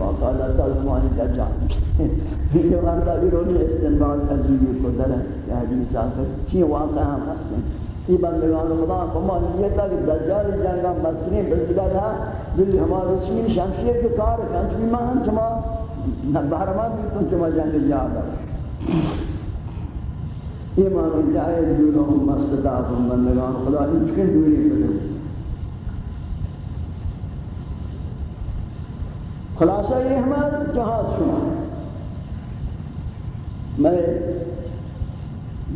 ہیں باقاعدہ تلمانی دجال یہ مردہ بیرونی استنباد عزیزی کو در ہے کہ حدیث آخر چی واقع ہم ہستے یہ بندگان خدا کمال یہ تھا کہ دجال جنگا مسکنی بزدگا تھا، دلی ہمارا رسول شمشیر کے کار ہے انچمی ماں ہم چما بہرمان بھی تم چما جنگ جا کر یہ معنی جائے دونوں مستدات بندگان خدا انچکن دوری کرے خلاصہ یہ ہمارا جہاز شما میں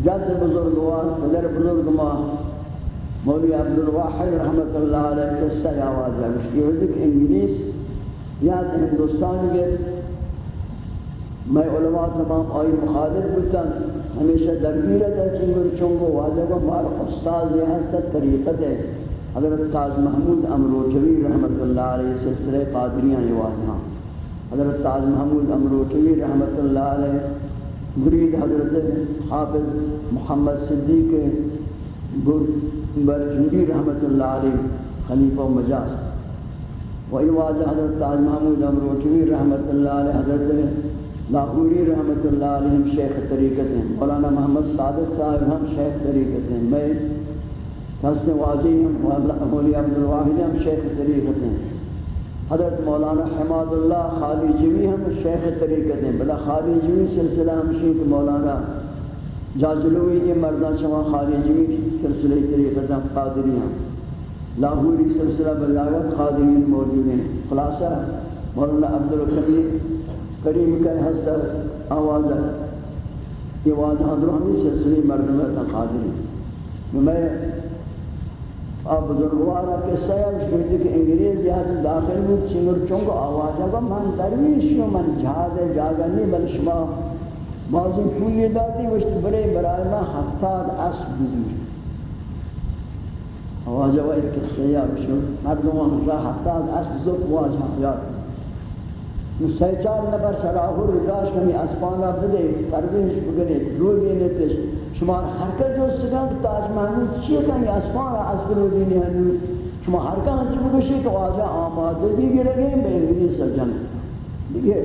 جد بزرگوار صدر بزرگ ماں مولی عبدالواحد رحمت اللہ علیہ قصہ آواز ہے مشکی ہوئی۔ کہ انگلیس، یاد ہندوستان کے۔ میں علماء تمام آئی مخالف بودتاں ہمیشہ درگیر ہے چنگر چنگو، واضح کو مار استاذ یہ ہستا طریقت ہے حضرت تاج محمود امروچوی رحمت اللہ علیہ سلسلہ قادریاں یہ حضرت تاج محمود امروچوی رحمت اللہ علیہ، مرید حضرت حافظ محمد صدیق برجوری رحمت اللہ علیہ، خلیفہ مجاز۔ و واضح حضرت تاج محمود امروچوی رحمت اللہ علیہ، حضرت لاہوری رحمت اللہ علیہ شیخ طریقت ہیں مولانا محمد صادق صاحب ہم شیخ طریقت ہیں میں حسن واضح ہم مولی عبدالواحد ہم شیخ طریقت ہیں۔ حضرت مولانا حماد اللہ خالی جوی ہم شیخ طریقت ہیں۔ بلا خالی جوی سلسلہ ہم شیخ مولانا جاجلوی یہ مردان شما خالی جوی سلسلہ طریقت ہم قادری ہم لاہوری سلسلہ بلاوت قادرین موجود ہیں۔ خلاصہ، مولانا عبدالکریم کریم کا حسر آواز ہے یہ واضح حضر ہمیں سلسلی مردمت قادری میں اب بزرگوارا کے سیل شکرتی کہ انگریز یاد داخل بود چنگر چونگ آوازا گا من درویش و من جہاز جاگا نہیں بل شما بازی پولی داتی وشت برے برای من ہفتاد اسب بزیر آوازا و ایک قصہ بشو مردم ہمشا ہفتاد اسب زب واجہ یاد سی چار نفر سراہور رداش کنی اسپانا بدے پرویش بگنے روی بینتش. شما حرکت جو سکن تاج محمود چیئے کہیں اسمان عصر و دینی یعنی؟ ہنو شما حرکت ہنچ بکشی تو آجا آماد دی گرے گئے بے انگلیس سجن. دیگے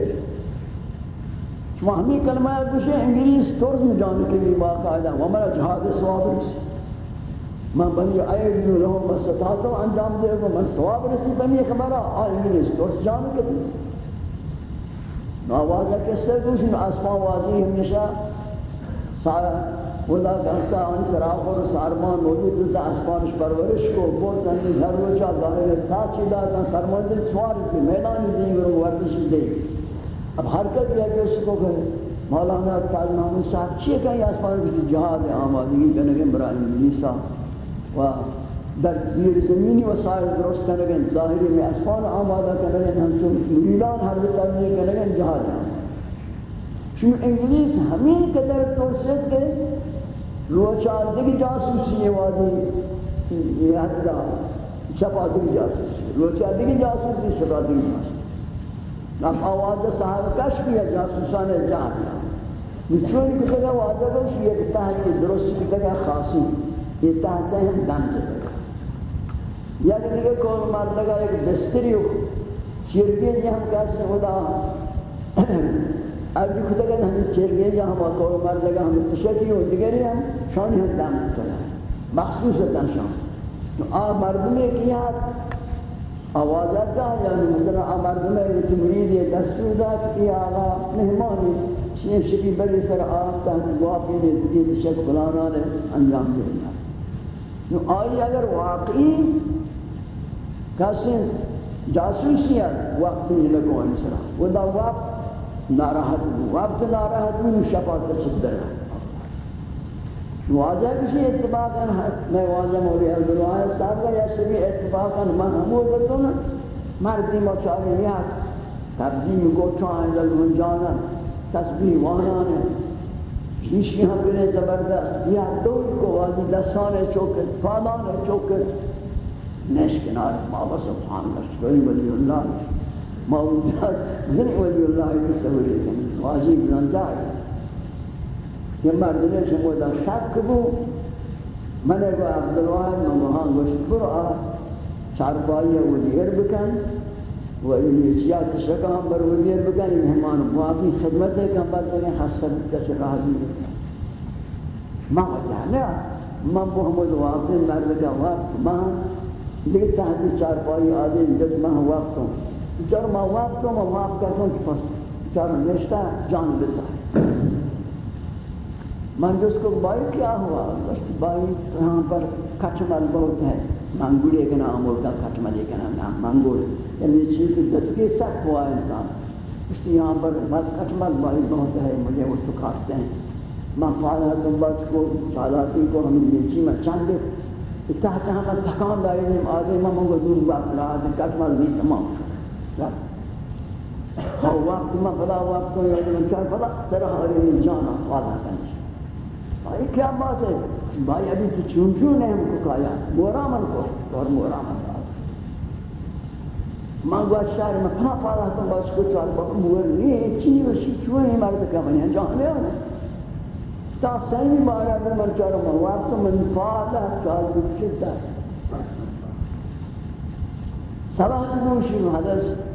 شما ہمیں کلمہ بکشی انگلیس طرز میں جانے کے لیے باقاعدہ ومرا جہاد سواب رسی من بنی آئے جو لہو مستطاعتو انجام دے گا من سواب رسی بنی خبرہ آئے انگلیس طرز جانے کے لیے نوازہ کس سے دوسری اسمان واضح ہمیشہ سارا خدا دستا ان سراغ اور سارمان موجود ہے اسپانش پرورش کو بہت اندی گھر روچا ظاہر تھا چیدہ تھا سرمند سوار کی؟ میدان دیں گے ورزش دے اب حرکت یہ کہ اس کو کہ مولانا تاج محمد صاحب چیئے کہیں اسپان کی جہاد آمادگی کرنے برای ملیسا و در زیر زمینی وسائل درست کرنے ظاہری میں اسپان آمادہ کرنے ہم چون مریدان ہر بتانے کرنے جہاد ہیں چون انگلیس ہمیں قدر توسط کے روچار دیگه جاسوسی وادی یاد حدا شفا دیگه جاسوسی روچار دیگه جاسوسی شفا دیگه جاسوسی نم آواز صاحب کش بیا جاسوسان جان چون که خدا وعده داشت یک تحقیق درست دیگه خاصی یہ تاسے ہم دم یا دیگه کول مار یک ایک بستری ہو شیر کے یہ کا سودا عرضی که همین چرگه یا جا ہم آتور مرد لگا همین تشکی ہو دیگری هم شانی هم دم کتا مخصوص دم شان. آ یکی هست آوازت ده یعنی مثلا آ مردمی که مرید دستور داد ای آقا مهمانی شیم شکی بلی سر آفتا گوافی نے دیگی تشک فلانا نے انجام دیگی نو آئی اگر واقعی کسی جاسوسی ہے وقتی لگو انسرا و دا وقت ناراحت ہوں وقت ناراحت ہوں شفاعت پر صدر ہے واضح کسی اتفاقا، میں واضح مولی عبدالوائے صاحب کا یا سبی اتفاقا من ہمو بردوں مردی مچاری نیات تبزیم گوچان لگن جانا. تسبیح وانانا شیشی ہم بنے زبردست. یا دور کو واضح دستان چوکت فادان چوکت نشکنار بابا سبحان اللہ، شکری ولی اللہ. موجودات ذنب ولی اللہ تصوری کن واضی بلندار کہ مردنے مودا شک بو. من ابو عبد ممہان گوشت برو آ چارپایی و دیر بکن و این چیات شکا ہم بر و دیر بکن این ہمان معافی خدمت ہے بس انہیں حسن تشکا حضیر ما جانا ما محمد واقع مرد کا وقت ما دیکھ تحتی چارپایی آدھے جد ما هو وقتهم چار ما وقت ہوں ما وقت کرتا ہوں پس چار نشتہ جان دیتا من جس کو بائی کیا ہوا بس بائی یہاں پر کچمل بہت ہے منگوڑے کے نام ہوتا کچملے کے نام منگوڑ یعنی چیز کی دتکی سخت ہوا انسان اس لیے یہاں پر مت کچمل بائی بہت ہے مجھے وہ تو کاٹتے ہیں من فعلا تم بچ کو چالاتی کو ہمیں نیچی میں چند تحت ہم تکان داری نیم آدھے میں منگو دور بات رہا ہے کچمل نہیں تمام ہاں وقت میں فلا وقت کو یاد من چاہ فلا سرح علی جانا فعلا کنش بھائی کیا بات ہے بھائی ابھی تو چون چون ہے کو کھایا مورا من کو؟ اور مورا من من گوش شهر من پناه پاره باش کو چال با مور نی چی و شی چون این مرد کمانی انجام نه تا سیمی بارا در من چار من وقت من فاده چال بکشد سبا نوشی حدث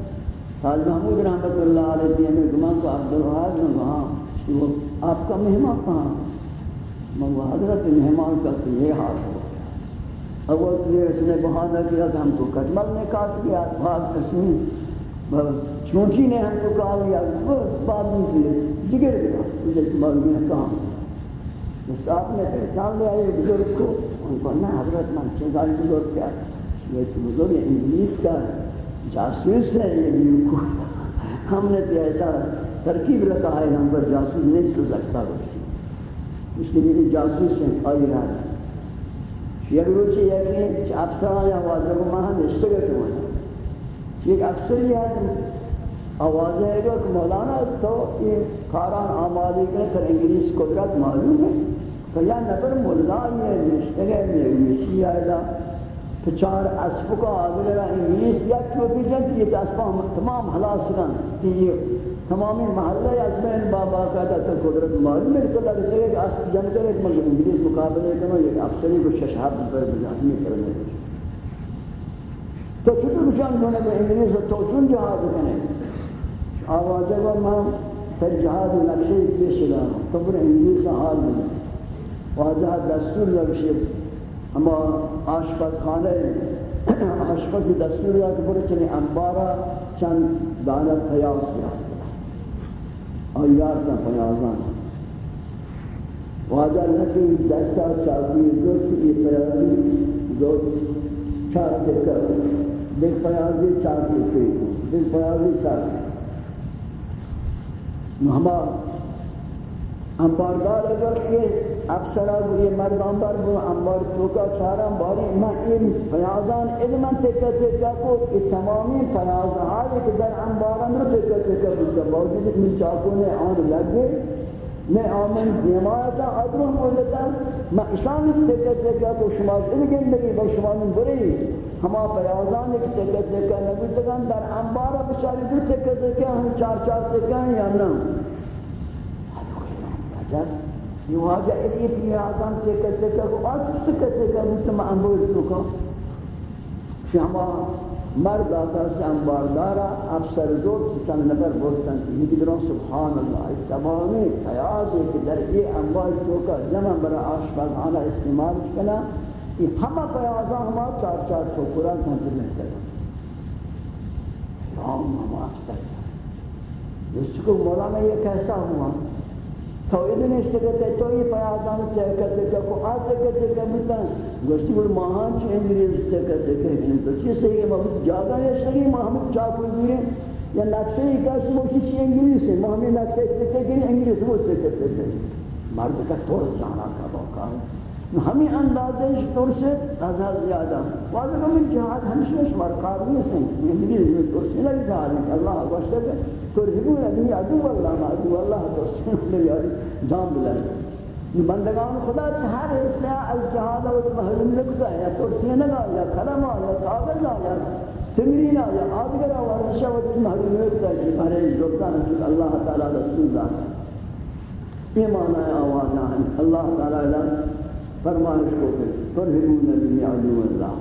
حال محمود رحمت اللہ علیہ دینے گمان کو عبدالوحاد نے کہا آپ کا مہمان کہاں؟ من حضرت مہمان کا تو یہ حال ہو اول کہ اس نے بہانہ کیا کہ ہم کو کجمل نے کاٹ دیا بعد قسمی چونٹی نے ہم کو کہا لیا بعد میں کیے جگر گیا۔ مجھے مولوی نے کہا اس آپ نے پہچان لیا یہ بزرگ کو۔ ان کو نہ حضرت من چنگاری بزرگ کیا۔ یہ بزرگ انگلیس کا ہے۔ جاسوس ہے یہ بیو کو ہم نے تو ایسا ترکیب رکھا ہے، ہم پر جاسوس نہیں سو سکتا اس لیے جاسوس ہیں آئی رہا ہے۔ یک روچی یکی چه افسران یا واضح کو ماہ نشتگه شما یک افسری ہے۔ آوازه ہے کہ مولانا، تو یہ کاران آمادی کرنے کر انگلیس قدرت معلوم ہے۔ تو یا نفر مولانا یہ نشتگه میں انگلیسی آئیدا پچار اسفو کا آدھر انگلیس یعنی یا کیوں بھی جنتی یہ اسفا تمام حلاس کرن یہ تمامی محلہ ازمین بابا کا تا قدرت معلوم ہے، تو لگتا ہے کہ اس جن کرے کہ مگر انگلیس مقابلے کرنا یہ افسری کو ششہاب پر بجانی کرنے تو چھوٹو بشان دونے کہ انگلیس تو چون جہاد کرنے آوازہ و ماں تر جہاد نقشے پیش دا تو پر انگلیس حال میں۔ واضح دستور لگشے۔ اما آشپت خانے آشپت دستور لگشے پر چلے انبارا چند دانت حیاس کیا آیات کا پیازان. واجہ نکی دستا چاکی زوت کی پیازی زوت چاکی کر دیکھ پیازی چاکی کی دیکھ پیازی چاکی ہما انباردار اگر یہ اب یہ مردان پر وہ انبار توکا چارا باری ما این پیازان علمان تکا تکا کو یہ تمامی پیازان کہ در انباران رو تکا تکا بلتا باوجود من چاکو نے آن لگے میں آمن دیمایتا ادرو مولتا ما اشان تکا تکا کو شما ادگن لگی با شما من بری ہما پیازان ایک تکا تکا نبیتگان در انبارا بچاری دو تکا تکا ہم چار چار تکا یا نا عجب یہ یوها جایی پی آدم چه کسی که آج چه کسی که مست معمول تو کن شما مرد آتاس انباردارا افسر زور چند نفر بودن یکی دران سبحان الله تمامی حیاتی که در این انبار تو که جمع برای آشپزخانه استعمال کنه این همه پیازا همه چار چار توکورا کنتر نکرد شام همه افسر جس کو مولانا یہ کیسا ہوا تو ادن اشتگت ہے تو یہ پیازان تحقیقت ہے کہ آت تحقیقت ہے کہ گوشتی بل ماہان چی انگریز تحقیقت ہے کہ تو چیز صحیح ہے محمد جاگا ہے صحیح محمد چاکو یا نقشہ ہی کہا موشی چی انگریز ہے محمد نقشہ تحقیقت ہے کہ انگریز وہ تحقیقت ہے مرد کا طور جانا کا موقع ہے ہمیں اندازہ اس طور سے ازاد زیادہ واضح کہ من جہاد ہمشہ شمار قابلی سے انگریز میں طور سے لگ جہاد ہے اللہ گوشتا ہے ترهبون به عدو الله ما عدو الله دوستان میاری جان بلند. بندگان خدا چه هر اصلاح از جهاد و محروم نکتا یا ترسیه نگا یا کلم یا کاغذ، یا تمرین، یا آدگر ورزش و محروم نکتا ہے برای دوستان چون اللہ تعالی رسول اللہ یہ معنی آواز ہیں اللہ تعالی فرمائش کو کہ ترهبون به عدو الله.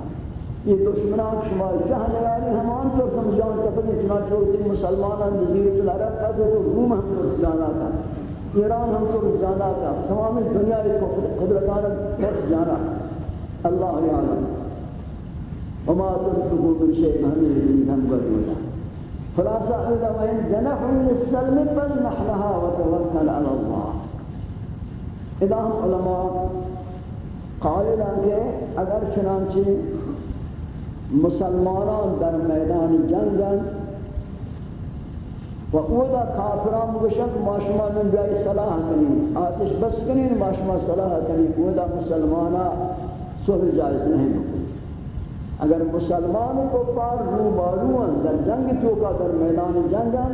یہ دشمنان شما جہاں نیاری ہمان طور سمجھان کفر اتنا چھوٹی مسلمانان جزیرت العرب کا تو روم ہم طور جانا تھا ایران ہم طور جانا تھا تمام دنیا قدرتان پر جانا اللہ یعلم. وما تنفقوا من شيء هذه من ولا خلاصة إذا وإن جنحوا للسلم فلنحلها وتوكل على الله. إذا هم علماء قائل کہ اگر چنانچہ مسلمانان در میدان جنگن و اودا کافران مگشک ما شما من بیای صلاح کنین آتش بس کنین ما شما صلاح کنین اودا مسلمانا صلح جائز نہیں اگر مسلمان کو پار رو باروان در جنگ توکا در میدان جنگن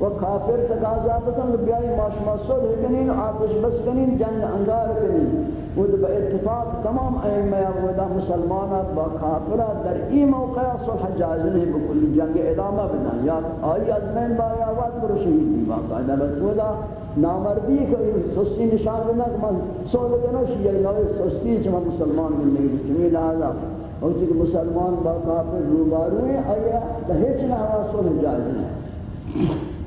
و کافر تقاضا بکن بیای ما شما صلح کنین آتش بس کنین، جنگ انگار کنین. خود با اتفاق تمام ائمه و مسلمان با کافر در این موقع صلح جائز نہیں بکل جنگ ادامه بدن. یا آئی از من با آواز برو شهید بھی باقاعدہ بس خدا نامردی کہ سستی نشان بدن کہ من صلح کنو شیعی نوی سستی چما مسلمان من نہیں چمی لہذا اور چکہ مسلمان با کافر روبارو ہیں آیا دہیچ نہ صلح جائز نہیں.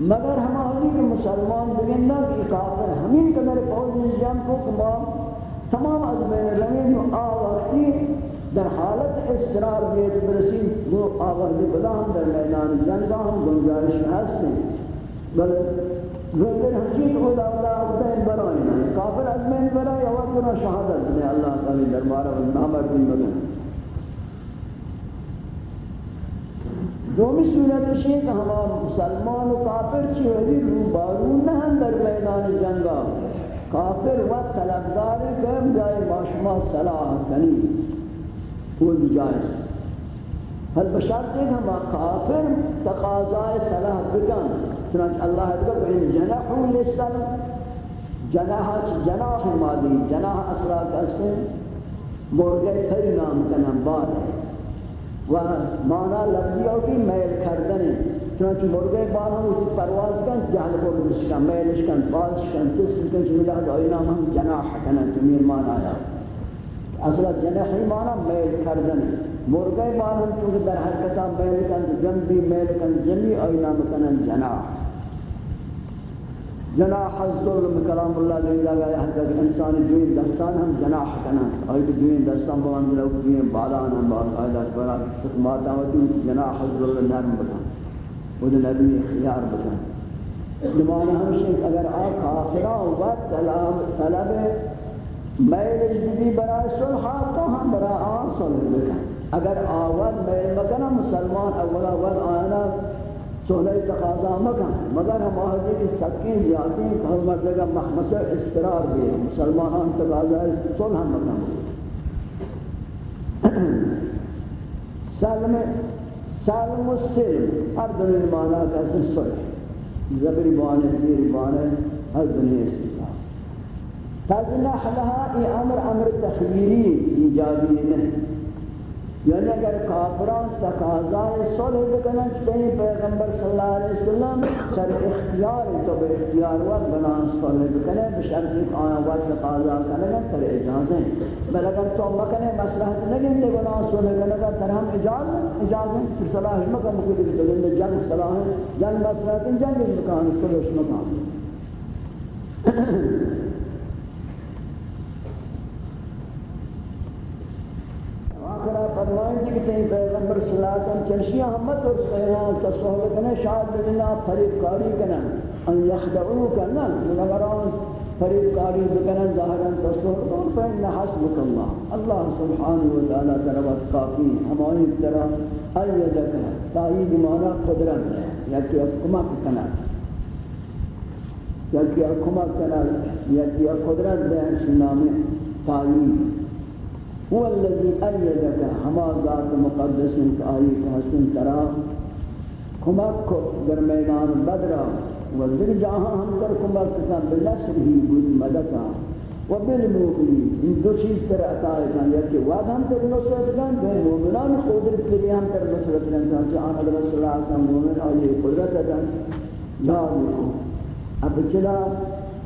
مگر ہم آنی کہ مسلمان بگن نہ کہ کافر ہمیں قدر فوج نجام کو کما تمام از بین رمین و آوازی در حالت اسرار بیت برسی وہ آوازی بلا ہم در میدان جنگا ہم گنجارش حسن بل گوگر حقیق اولا اولا از بین برائیں کافر از بین برائیں اور کنا شہادت نے اللہ تعالی دربارہ و نامر دن دومی صورت یہ کہ ہمارا مسلمان و کافر چیوری رو بارو نہ در میدان جنگا. کافر و طلبدار کم جائے ماشما صلاح کنی. وہ جائز حل بشرط ہے کہ ہم کافر تقاضائے صلاح بکن. چنانچہ اللہ اکبر ان جنحو لسلم جناح جناح مادی، جناح اصلا کسے مرغے پھر نام کنم بار ہے و مانا لفظی ہوگی میل کردن چنانچہ مرغے بال ہم اسی پرواز کن، جہل بردش کن، میلش کن بالش کن جسم کن چمی لحظ آئی نام ہم جناح کنن تمیر مانا آیا اصلا جناحی مانا میل کردن مرغے بال ہم چونکہ در حرکتہ میل کن، جنبی میل کن جنبی آئی نام کنن جناح. جناح الظلم کلام اللہ دے لگا ہے کہ انسان دوین دستان ہم جناح کنا اور دوین دستان بلند لو دوین بالان ہم باقاعدہ بڑا حکمات آوتی جناح الظلم نرم بکن وہ نبی اختیار بکن۔ لمانا ہم شیخ اگر آق آخرا وقت طلب میل جدی برای صلحہ تو ہم برای آن صلح بکن۔ اگر آوال میل مکنا مسلمان اولا وقت آنا سولہ تقاضا مکن مگر ہم آہدی کی سکین زیادی ہیں کہ ہم مطلقہ محمسہ استرار بھی ہے۔ مسلمانان تقاضا سولہ مکن سلم سلم و سلم، ہر دنیا مانا کیسے سلح زبری بانے زیر بانے ہر دنیا استرار تزنح لها ای امر امر تخییری ایجابی نہیں۔ یعنی اگر کافران تقاضای صلح بکنن چطور پیغمبر صلی اللہ علیہ وسلم در اختیار تو به اختیار وقت بنان صلح بکنن بشرط ایک آیا وقت تقاضا کنن تر اجازه بل اگر تو مکنه مصلحت نگن تے بنان صلح کنن تر ہم اجازه اجازه پھر صلاح مکن مکن بگن جنگ صلاح، جنگ مصلحت، جنگ مکان، صلح مکان. أساس چنشی احمد اور سیران کا صحبت نہ شاد بنا فریب کاری کنا ان یخدعو کنا لغران فریب کاری بکنا ظاہرا تصور اور فین حسبک اللہ اللہ سبحانہ و تعالی تربت کافی ہماری طرح ایدک تائید مانا قدرت یا کہ حکمت کنا یا کہ حکمت کنا یا کہ قدرت ہے اس نام تائید هو الذي أيدك هما ذات مقدس آئی حسن ترا، کمک کو در میدان بدرا و در جہاں ہم در کمک کسان بنصر ہی بود مدتا و بالمؤمنی ان دو چیز تر عطا ہے یا کہ وعد ہم تر نصرت کن، بے مومنان قدرت کے لیے ہم تر نصرت کن جہاں حضرت صلی اللہ علیہ وسلم مومن اور قدرت ہے یاد رکھو اب چلا،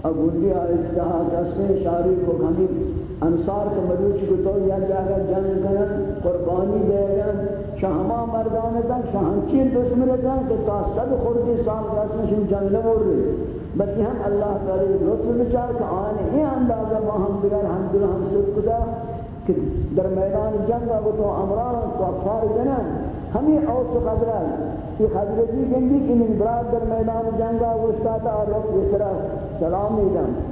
اب گنڈی آئے جہاں جس شاری کو ہمیں انصار کے مروچ کو تو یا جاگا جنگ کرن، قربانی دے گا شہما مردان تک شہنچی دشمن تک کہ تا صد خوردی سال رسمشن جنگ نمور رہے بلکہ ہم اللہ تعالی لطف بچار کہ آن ہی اندازہ با ہم دیگر ہم دل ہم سب کدا کہ در میدان جنگ آگو تو امران تو افار جنن ہمیں اوس قدرہ یہ حضرتی گندی کہ من براد در میدان جنگ آگو استاتا اور رب یسرا سلام دیدن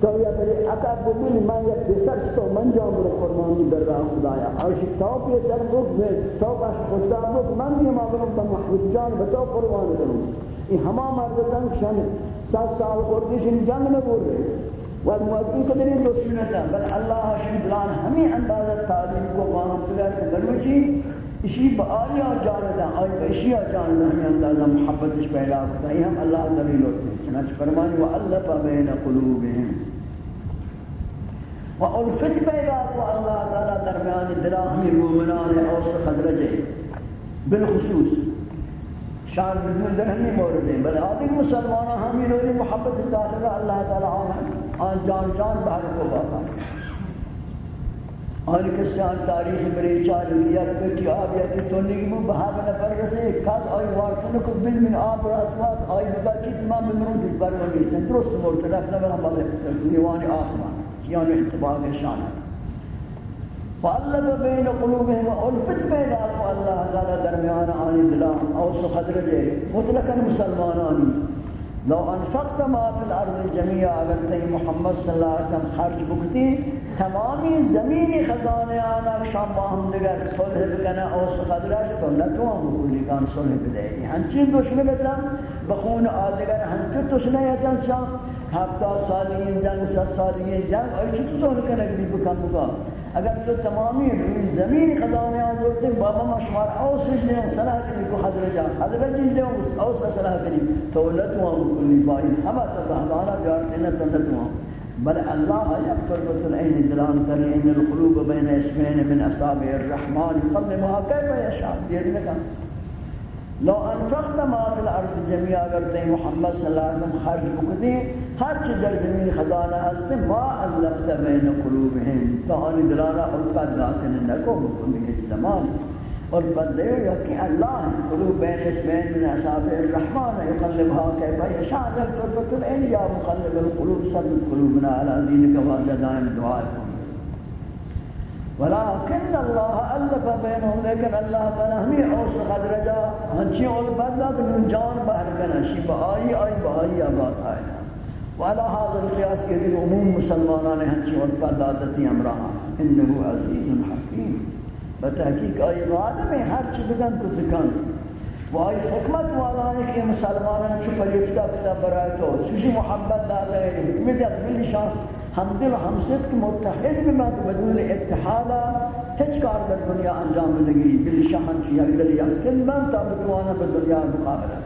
تو یا بری عقب ببین من یک بسر تو من جام برو قربانی در راه خدایا۔ آشی تو پیسر بک تو باش خوشدار بک من بیم آبرم با محمود جان به تو قربان کنم این همه مردتن شن، سات سال خوردیشن جنگ نبور رہے۔ و موتی کو دلی دشمنتا بل اللہ شن بلان ہمیں اندازہ تعلیم کو قانون کلر کے دروچی اسی با آیا جانتا آئی با اسی جانتا ہمیں اندازہ محبت اس پیدا کرتا ہے ہم اللہ دلیل ہوتے ہیں۔ چنانچہ فرمانی وَأَلَّفَ بَيْنَ قُلُوبِهِمْ۔ و الفت پیدا کو اللہ تعالی درمیان دلا ہمیں مومنان اوس خزرج بالخصوص شان بدون در ہمیں مورد بل آدھر مسلمان ہمیں لولی محبت داخل اللہ تعالی آن آن جان جان باہر کو باقا کسی آن تاریخ بری چار لیا کچھ آب یا کی تونی کی مو پر رسے آئی بل من آب راتوات آئی بگا چیت ما بمرون دیت برمانیستن درست مورتن اپنا بنا بلے آخمان یعنی اتباع شان فالله بین قلوبهم وألفت بین اقوى الله تعالی درمیان آنی دلا اوس خدر دے مطلقا مسلمانانی لو انفقت ما في الأرض جميعا اگر تی محمد صلی اللہ علیہ وسلم خرج بکتی تمامی زمینی خزانے آنا شام باہم دیگر صلح بکنا اوس خدرش تو نتوان بکلی کان صلح بدے ہنچین دشمنتا بخون آدگر ہنچو تشنیتا شام. ہفتہ سالی جنگ ست سالی جنگ اور چی تو سوال بھی بکم بکا اگر تو تمامی روی زمین خزانے آزورتے بابا ما شمار اوس جنے صلاح کنی کو حضر جا حضر جی دے اوس صلاح کنی تو لتوان کلی بائی ہما تو بہدانا بیارتے نا تو لتوان بل اللہ یکتر بط العین دلان کرنے ان القلوب بین اسمین من اصابع الرحمن قبل ما کیف یشاء دیر نکا لو انفقت ما فی الارض جميعا اگر تے محمد صلی اللہ علیہ وسلم خرج بکتے، ہر چیز در زمین خزانہ ہستے ما علقت بین قلوبهم تو آنی دلانا الفت داتن نکو بکنی زمان. اور بندے یا کہ اللہ قلوب بین اسمین من اصابع الرحمن يقلبها كيف يشاء ذل تربت العين يا مقلب القلوب ثبت قلوبنا على دينك واجدان دعائكم ولكن الله الف بينهم لیکن اللہ تعالی ہمیں اوس قدر جا ہنچی من جان باہر کنا شی بہائی آئی بہائی آباد آئی والا حاضر قیاس کے عموم مسلمانان ہنچی اول بندہ دتی امرہ انہو عزیز حکیم. بتحقیق آئی غاد میں ہر چی بگن تو دکن و آئی حکمت والا ہے کہ مسلمانان چھپا یفتہ کتا برای تو. چوشی محبت داتا ہے حکمت ملی شان ہم دل ہم صدق متحد بما بدون اتحاد ہچ کار در دنیا انجام دگی دل شہن چی یک دل یسکن من تا بتوانا بدنیا مقابلہ۔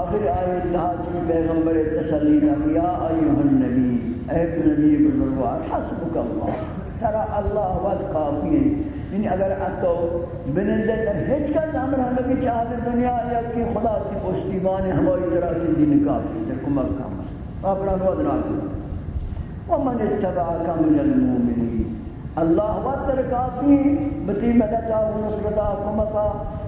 آخر آیت لحاظ پیغمبر تسلی یا ایوہ النبی، اے نبی بزرگوار، حسبک اللہ ترى الله والقافي یعنی اگر اتو بننده در هیچ کس امر ہمیں کی چاہت دنیا یا کہ خدا کی پشتیبان ہماری طرح کی دین کافی در کمک کام اپنا نواد ناکو ومن اتبعك من المؤمنين۔ اللہ وقت کافی بتی مدتا و نصرتا کمکا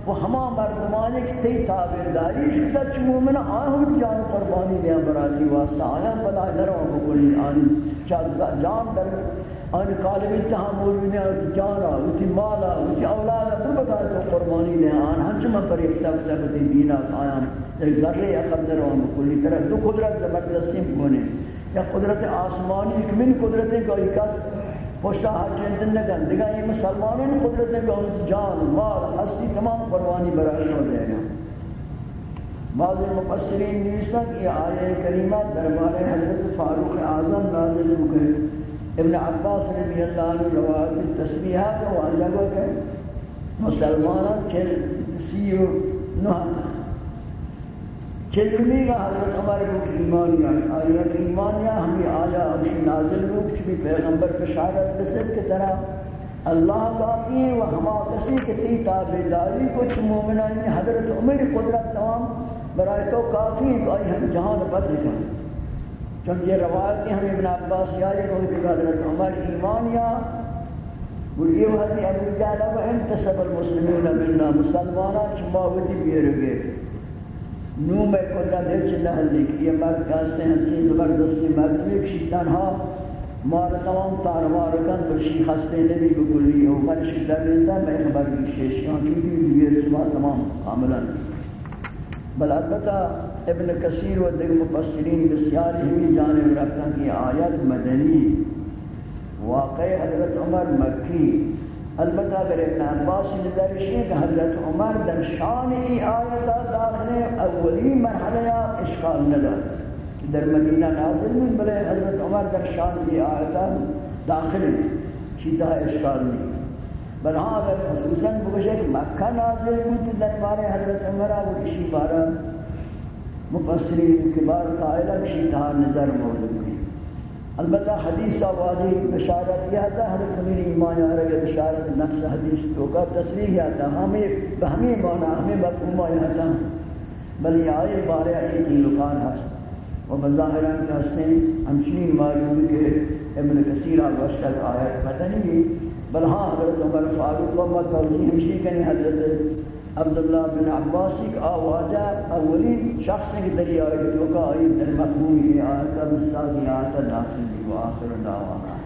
و ہما مردمانی کی تی تابرداری شکتا چی مومن آہم جان قربانی دیا براتی واسطہ۔ آیا بلا نرو بکلی آنی جان در آنی قالب اتحا موجودی آنی جانا وتی مالا وتی اولادا تو بکا تو قربانی دیا آن۔ ہنچ من پر اکتا بتی دینا آیا۔ در ذرے اقل در آن بکلی طرح دو قدرت زبردستی بکنے یا قدرت آسمانی ایک من قدرتیں کوئی کس پشتا حاجین دن نگن دیگا یہ مسلمانوں نے قدرتیں کہ جان مال ہستی تمام قربانی برائی ہو دے گا بعض مفسرین نویسا کہ آیہ کریمہ دربار حضرت فاروق اعظم نازل ہوئے ابن عباس رضی اللہ عنہ روایت تسبیحات و جگہ کہ مسلمانوں چل سی و نہ چلمی کا حضرت عمر کو ایمانیا آیا ایمانیا ہمیں آیا، ہمیں نازل ہو چکی پیغمبر بشارت بسد کی طرح۔ اللہ باقی و ہما کسی کے تی تابداری کچھ مومنان حضرت عمر قدرت تمام برای تو کافی ہے آئی ہم جہان بدل جائیں چون یہ روایت ہمیں ابن عباس یاری کو کہ حضرت عمر ایمانیا بل یہ وحدی ابو جالا و انتصب المسلمون منا مسلمانا چما ودی بیرگے نو میں کلا دیر چلہ حلی کی یہ مرد کہاستے ہیں، چیز زبردستی مرد میں ایک شیطان ہاں۔ مار تمام تار مار کن پر شیخ ہستے نبی بکلی ہو۔ من شیطان لیتا میں خبر کی شیشیان کی بھی دیگر چما تمام کاملا بل البتہ ابن کثیر و دیگر مفسرین بسیار ہی جانب رکھتا کہ آیت مدنی واقع حضرت عمر مکی البتہ اگر ابن عباس نظر ہے کہ حضرت عمر در شان ای آیتا داخل اولی مرحلہ اشکال ندا در مدینہ نازل من بلے حضرت عمر در شان ای آیتا داخل چیتا اشکال نہیں. بل ہاں اگر خصوصاً بگشے کہ مکہ نازل بود در بارے حضرت عمر وہ کسی بارہ مفسرین کبار قائلہ کسی نظر موجود ہے البتہ حدیث آوازی بشارت کیا تھا حضرت امیر ایمان آرہ بشارت نقص حدیث تو کا تصریح کیا تھا ہمیں بہمی مانا ہمیں مفہوم آیا تھا بلی آئے بارے آئی کی لکان ہست و بظاہران کے ہستے ہمچنین معلوم کے ابن کثیر آگوشت آیت مدنی بل ہاں حضرت عمر فاروق و مدوزی ہمشی کنی حضرت عبداللہ بن عباس ایک آوازہ اولین شخص نے دری آئے جو کہ آئی در مقبولی آیتا مستاقی آیتا داخل بھی آخر دعوانا۔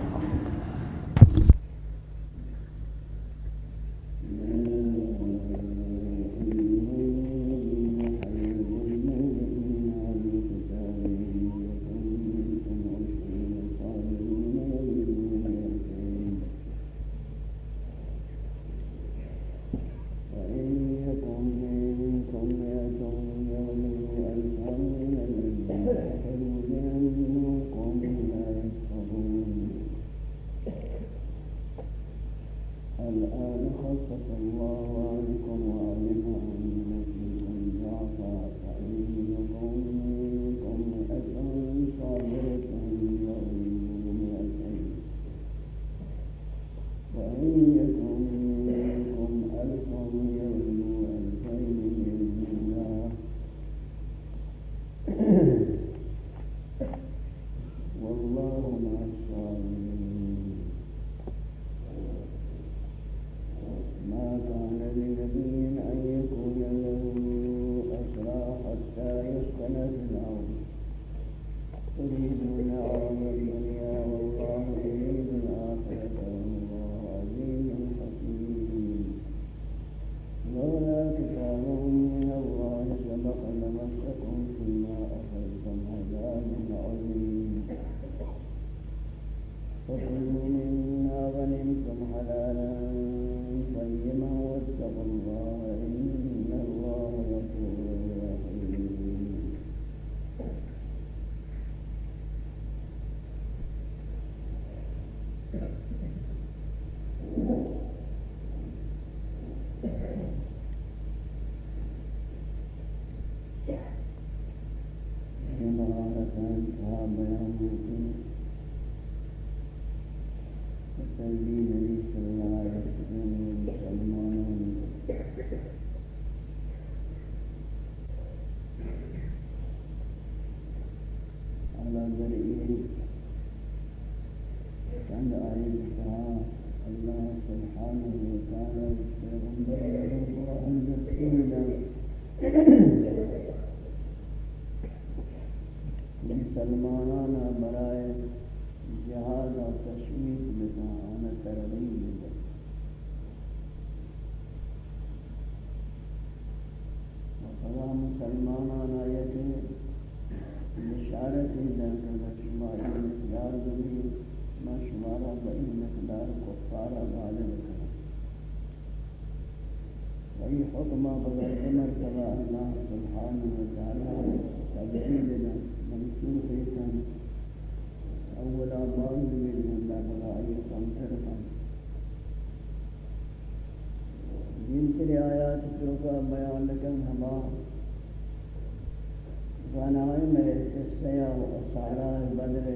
سالان بدر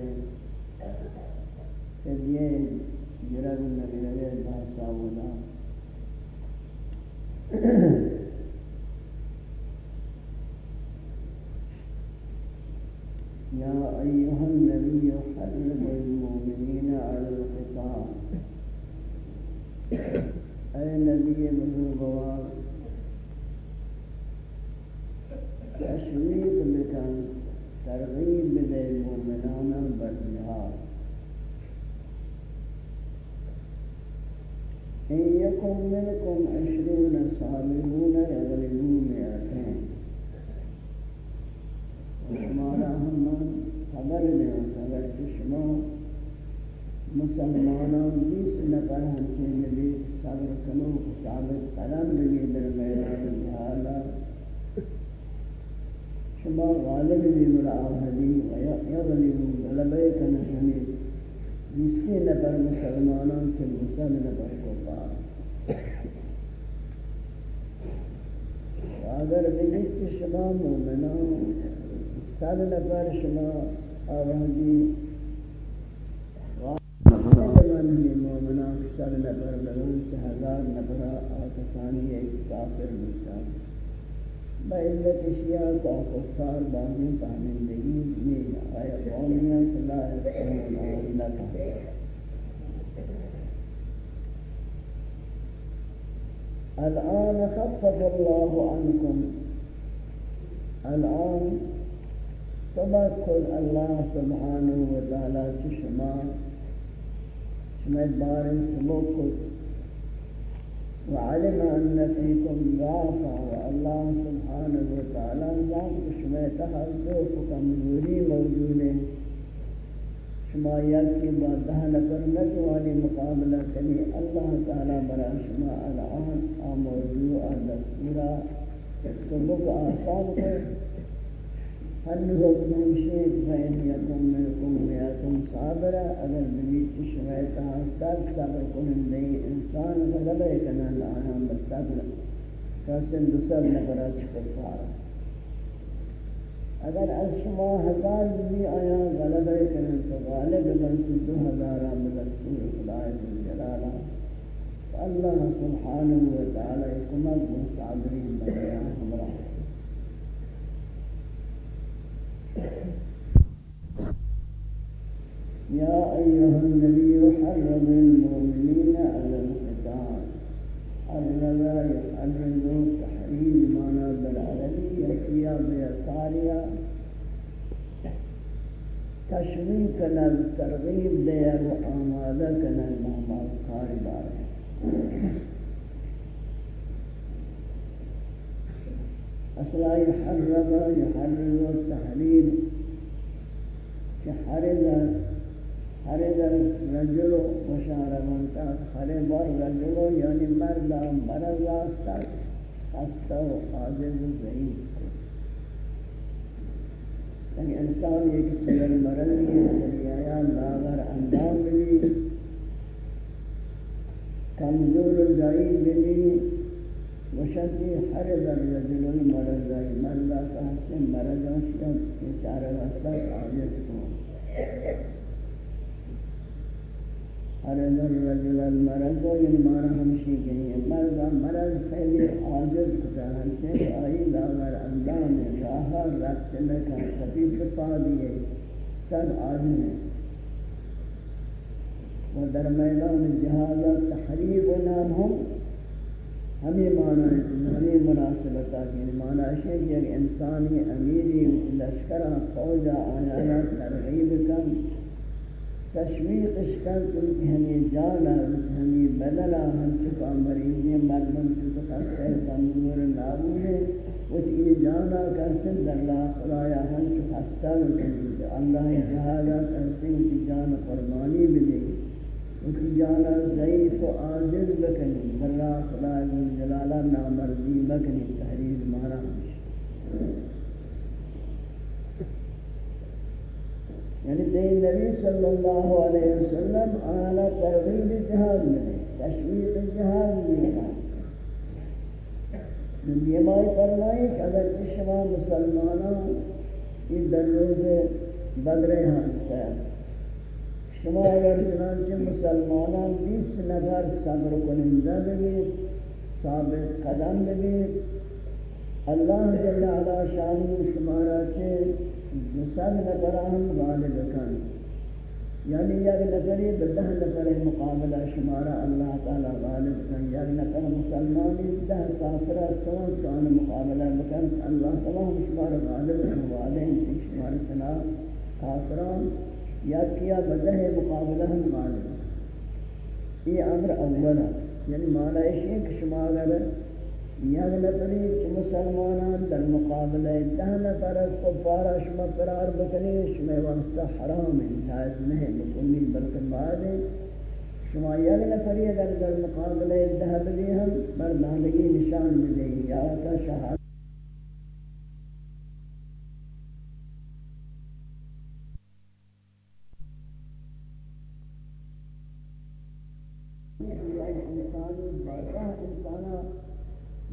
تدیے جرب نبی روی بحثا يا أيها النبي حرم المؤمنين على القتال. أي نبي بزرگوار مومنانا برجہاد ان یکم منکم عشرون، صابرون یغلبون مئتین شمارا ہم خبر دیں اگر شما مسلمانان بیس نفر ہم ہمچے نبی صبر کنو ثابت قدم لگی در میدان جہالا شما غالب بیم العاهدی و یغلبون غلبه کنشمی بیسی نبر مسلمانان که مسلم نبر کفار. و اگر بگید شما مومنان سال نبر شما آهدی مومنان سال نفر بلون که هزار نفر آتسانی ایک کافر مسلم بعلت اشیاء کو کفار باندھی پامندگی میں آیا قومیت لا يفهمون عملتهم الآن خفف الله عنكم الآن تمكن الله سبحانه وتعالى شما شما بارن سبوك وعلم أن فيكم ضعفا، والله سبحانه وتعالى ضعف. شما تحرزوك كمزوري موجودة شما يكي بعدها نفر نتواني مقابلة كني الله تعالى برا شما الآن آموزو الدستورة سلوك آسان هل هو من شيء فإن يكون منكم مئة صابرة أجل بميت شمعی کانستاد صبر کننده انسان غلبه کنند آنان بصبر کسن دوسر نبرد کفار اگر از شما هزار بھی آیا غلبه کنند تو غالب من تو دو هزاران برسول خدای جلالا اللہ سبحانه وتعالی کمک مصابرین بریان ہمراہ Thank you. يا أيها النبي حرم المؤمنين على القتال. حرم حرض يحرض تحريم معنى بالعربي يكفيا بيساريا تشويق الترغيب دير وآمادة كان المعمار قاربا أصلا يحرم يحرم التحريم. كحرض هر دل رجل و مشاعر منتاز مشاربان خرید رجل و یعنی مرد هم مرض است خسته و عاجز و ضعیف. یعنی انسان یک سیر مرضی دنیا لاغر اندام بلی کمزور و ضعیف بلی وشدی حرز الرجل المرض مرد خسته مرض است. بیچاره است. یعنی عاجز کو حرد الرجل المرض یعنی معنی ہمشی کہیں مرض مرض پہلے عاجز کتا ہمشے آئی لاغر اندام راہ رکھت لکا خفیف پا دیئے سب عاجز ہیں و در میدان جہازہ تحریب و نام ہم ہمیں معنی ہمیں مناسبت ہے یعنی معنی ہے کہ یعنی انسانی، امیری لشکر فوجا آیا ترغیب کن. تشویق کن کہ ہمیں جانا ہمیں بدلا ہم چکا مریضی مردم چکا خستے کمزور نابونے وہ یہ جانا کرسن در اللہ خدایا ہم چکا خستے اللہ جہادا کرسن کی جان قربانی بدے اسی جانا ضعیف و عاجز بکنی. برا خدا جلالہ نامرضی بکنی. تحریر مارا. یعنی دین نبی صلی اللہ علیہ وسلم آنا ترغیب جہاد میں تشویق جہاد میں یہ مائی فرمائی کہ اگر شما مسلمانوں یہ در روز بدر ہاں شما اگر چنانچہ مسلمانان بیس نفر صبر کنندہ بگید ثابت قدم بگید اللہ جل علا شانی شمارا چے جسد نفران غالب کن یعنی یک نفری بدہ نفر مقابلہ شمارا اللہ تعالی غالب کن. یک نفر مسلمانی دہ کافرہ سوان کان مقابلہ بکن. اللہ تعالی شمارا غالب کن. والین کی شمار سنا کافران. یا کیا بدہ مقابلہ غالب. یہ امر اولا یعنی معنی ہے کہ شما اگر یک نفری چه مسلمانان در مقابل ده نفر از کفار شما قرار بکنی، شما واسطه حرام جائز نہیں مکمل بلکہ بعد شما یک نفری اگر در مقابل ده بگی ہم بردانگی نشان بدهی. یا تا شہادت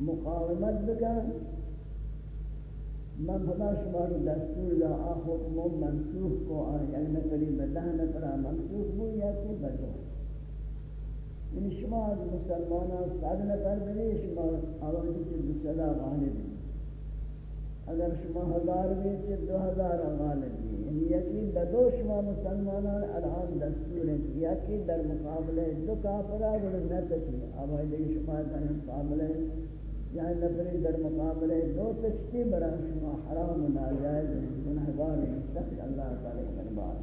مقاومت بکن. من خدا شما رو دستور دا آخوک مو منسوخ کو، آن یعنی نفری بدہ نفرہ منسوخ بو یا کہ بدو یعنی شما از مسلمانا صد نفر بلی شما آوازی چی بسلا غالب اگر شما ہزار بھی چی دو ہزار غالب یعنی یکی بدو شما مسلمانان الان دستور ہیں یکی در مقابلے دو کافرہ بلو نتکی آوازی شما در مقابلے یعنی نفری در مقابلے دو تشتی برا شما حرام و ناجائز گنہگار مستقل اللہ تعالی دربار.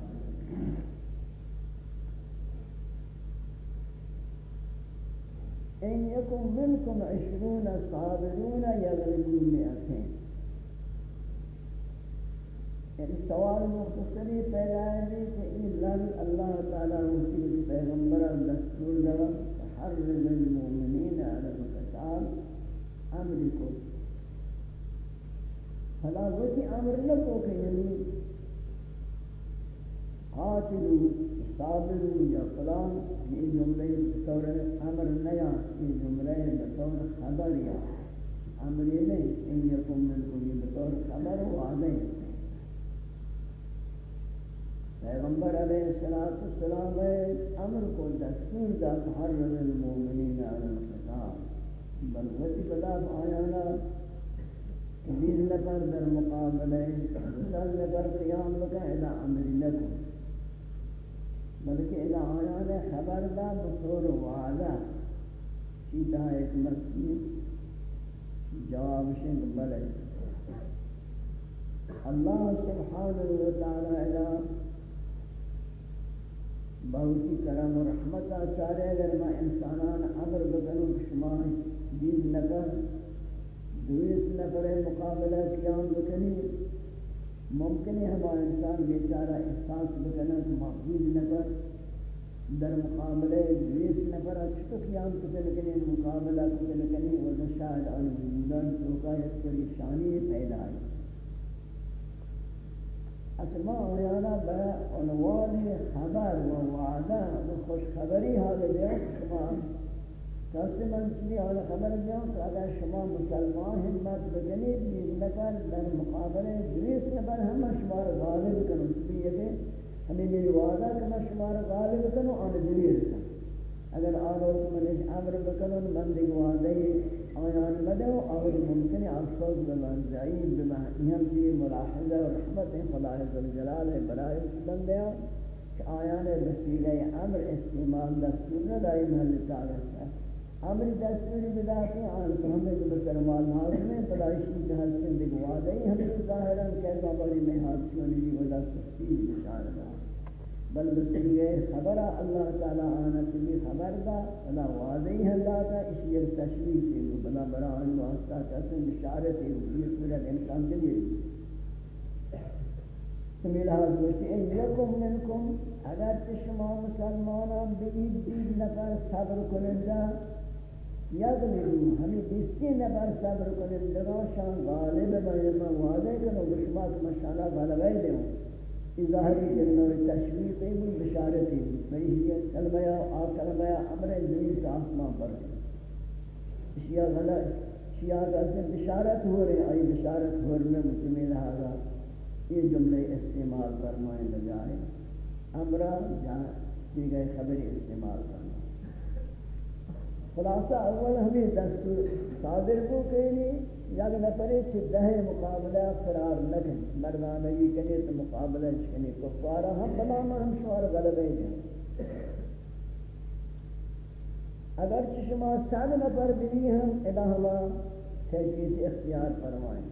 ان یکم منکم عشرون صابرون یغلبون مئتین. یعنی سوال مختصری پیدا ہے کہ لن اللہ تعالی رسول پیغمبر دستور دوا حرز المؤمنین علی القتال. امر کو۔ فلا وتی امر نہ کو کہ یعنی قاتلو صابرو یا فلان، یہ جملے بطور امر نیا، یہ جملے بطور خبر یا۔ امر یہ نہیں، ان یکم من کو یہ بطور خبر و آدھیں پیغمبر علیہ السلام امر کو دستور دا حرم المومنین علی القتال۔ بلغتی بلا آیانا بیز نفر در مقابلے، دل نفر قیام لکا الى عمری لکو بلکہ الى آیانا خبر دا بطور وعدہ۔ چیتا ایک مسئلہ جواب شنگ بلے۔ اللہ سبحانہ وتعالی الى بہتی کرم و رحمت چارے اگر میں انسانان عمر بکنوں شما دین نفر، دویس نفر مقابلہ قیام بکنی۔ ممکن ہے ہمارا انسان بیچارہ احساس بکنا کہ محبوب نفر در مقابلے دویس نفر اچھتا قیام کتن کنی مقابلہ کتن کنی و شاید آن وجودان توقع اس پریشانی پیدا ہے اصل ما آیانا با عنوان خبر و وعده و خوشخبری حال بیان شما. کسی من چلی حال خبر بیان که اگر شما مسلمان همت بجنید بیز در مقابل دویست نبر همه شما را غالب کنو چلی یہ ہمیں میری یعنی وعدہ کہ میں شما را غالب کنو آن دلیر کنو اگر آروز من اس امر بکنو من دیگ وعدہ آیان مدو اور ممکن افسوس بلان جائیں بما کی ملاحظہ و رحمت خدا ذوالجلال برائے بندیاں کہ آیان وسیلہ امر استعمال دستور نہ دائی محل تعلق ہے۔ امر دستوری بداتی آن ہمیں جو بسرمان حاضر میں پدائشی جہاز سے دگوا دیں ہمیں ظاہران کہتا بڑی میں حادثیوں نے وجہ سختی بشارت بل بسیئے خبر اللہ تعالی آنا چلی خبر دا بلا واضح ہے ذاتا اس یہ تشریح سے بلا برا آن واسطہ کسن بشارت ہے یہ صورت انسان کے لیے۔ سمیل گوشتی ان یکم منکم اگر شما مسلمانان بید دید نفر صبر کنندا یاد لیدو ہمیں بیستی نفر صبر کنندا شان غالب بایما واضح کنو بشمات مشاءاللہ غلبائی دیوں ظاہری کلمہ تشویق ہے وہ بشارت ہے صحیح یہ کلمہ آ، کلمہ امر زمین سے آسمان پر شیعہ غلط، شیعہ کا بشارت ہو رہے آئی بشارت ہو رہے مسلمین لہذا یہ جملے استعمال فرمائیں بجائے امرہ جہاں کی گئے خبر استعمال کرنا خلاصہ اول ہمیں دستور صادر کو کہنی یک نفری چی دہ مقابلہ فرار لکن مردانگی کنی تو مقابلہ چکنی کفارہ ہم بلام ہم شوار غلبے جائیں اگر شما ساد نفر بھی ہم الہما کیفیت اختیار فرمائیں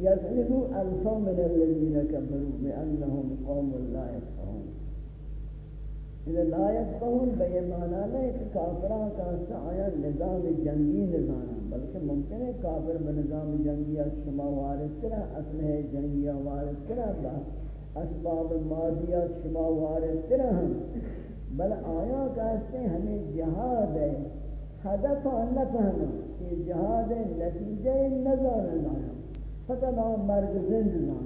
یزنبو الفا من الذین کفروا بأنهم قوم لا يفقهون اذا لا يفقهون بے معنی نہیں کہ کافران کا آیا نظام جنگی نظام بلکہ ممکن ہے کافر بنظام جنگی شما وارث کرا اسلحہ جنگی وارث کرا با اسباب مادیہ شما وارث کرا ہم۔ بل آیا کہتے ہیں ہمیں جہاد ہے ہدف نہ فہمنا کہ جہاد ہے، نتیجہ نظر نہ فقط مرگ زند نہ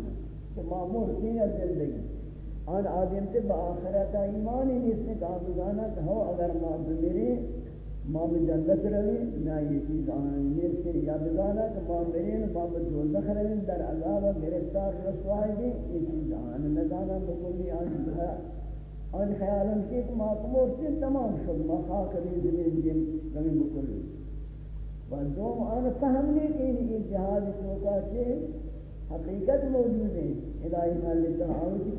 کہ معمور تین زندگی۔ آن آدم تے با آخرت ایمانی نیست نے کہا بزانا کہ ہو اگر ما بمیری ما بجنت روی نا یہ چیز آنی نیست یا بزانا کہ ما بمیری ما بجوزخ روی در عذاب و گرفتار رسوائی دی، یہ چیز آنی نزانا بکلی آنی بہا آن خیالم کی کہ ما کمور سے تمام شد، ما خاک ری زمین جن کمی بکلی۔ و دوم آن فهمنے کہ یہ جہاد چوکا چھے حقیقت موجود ہے، الہی مالک تحاوی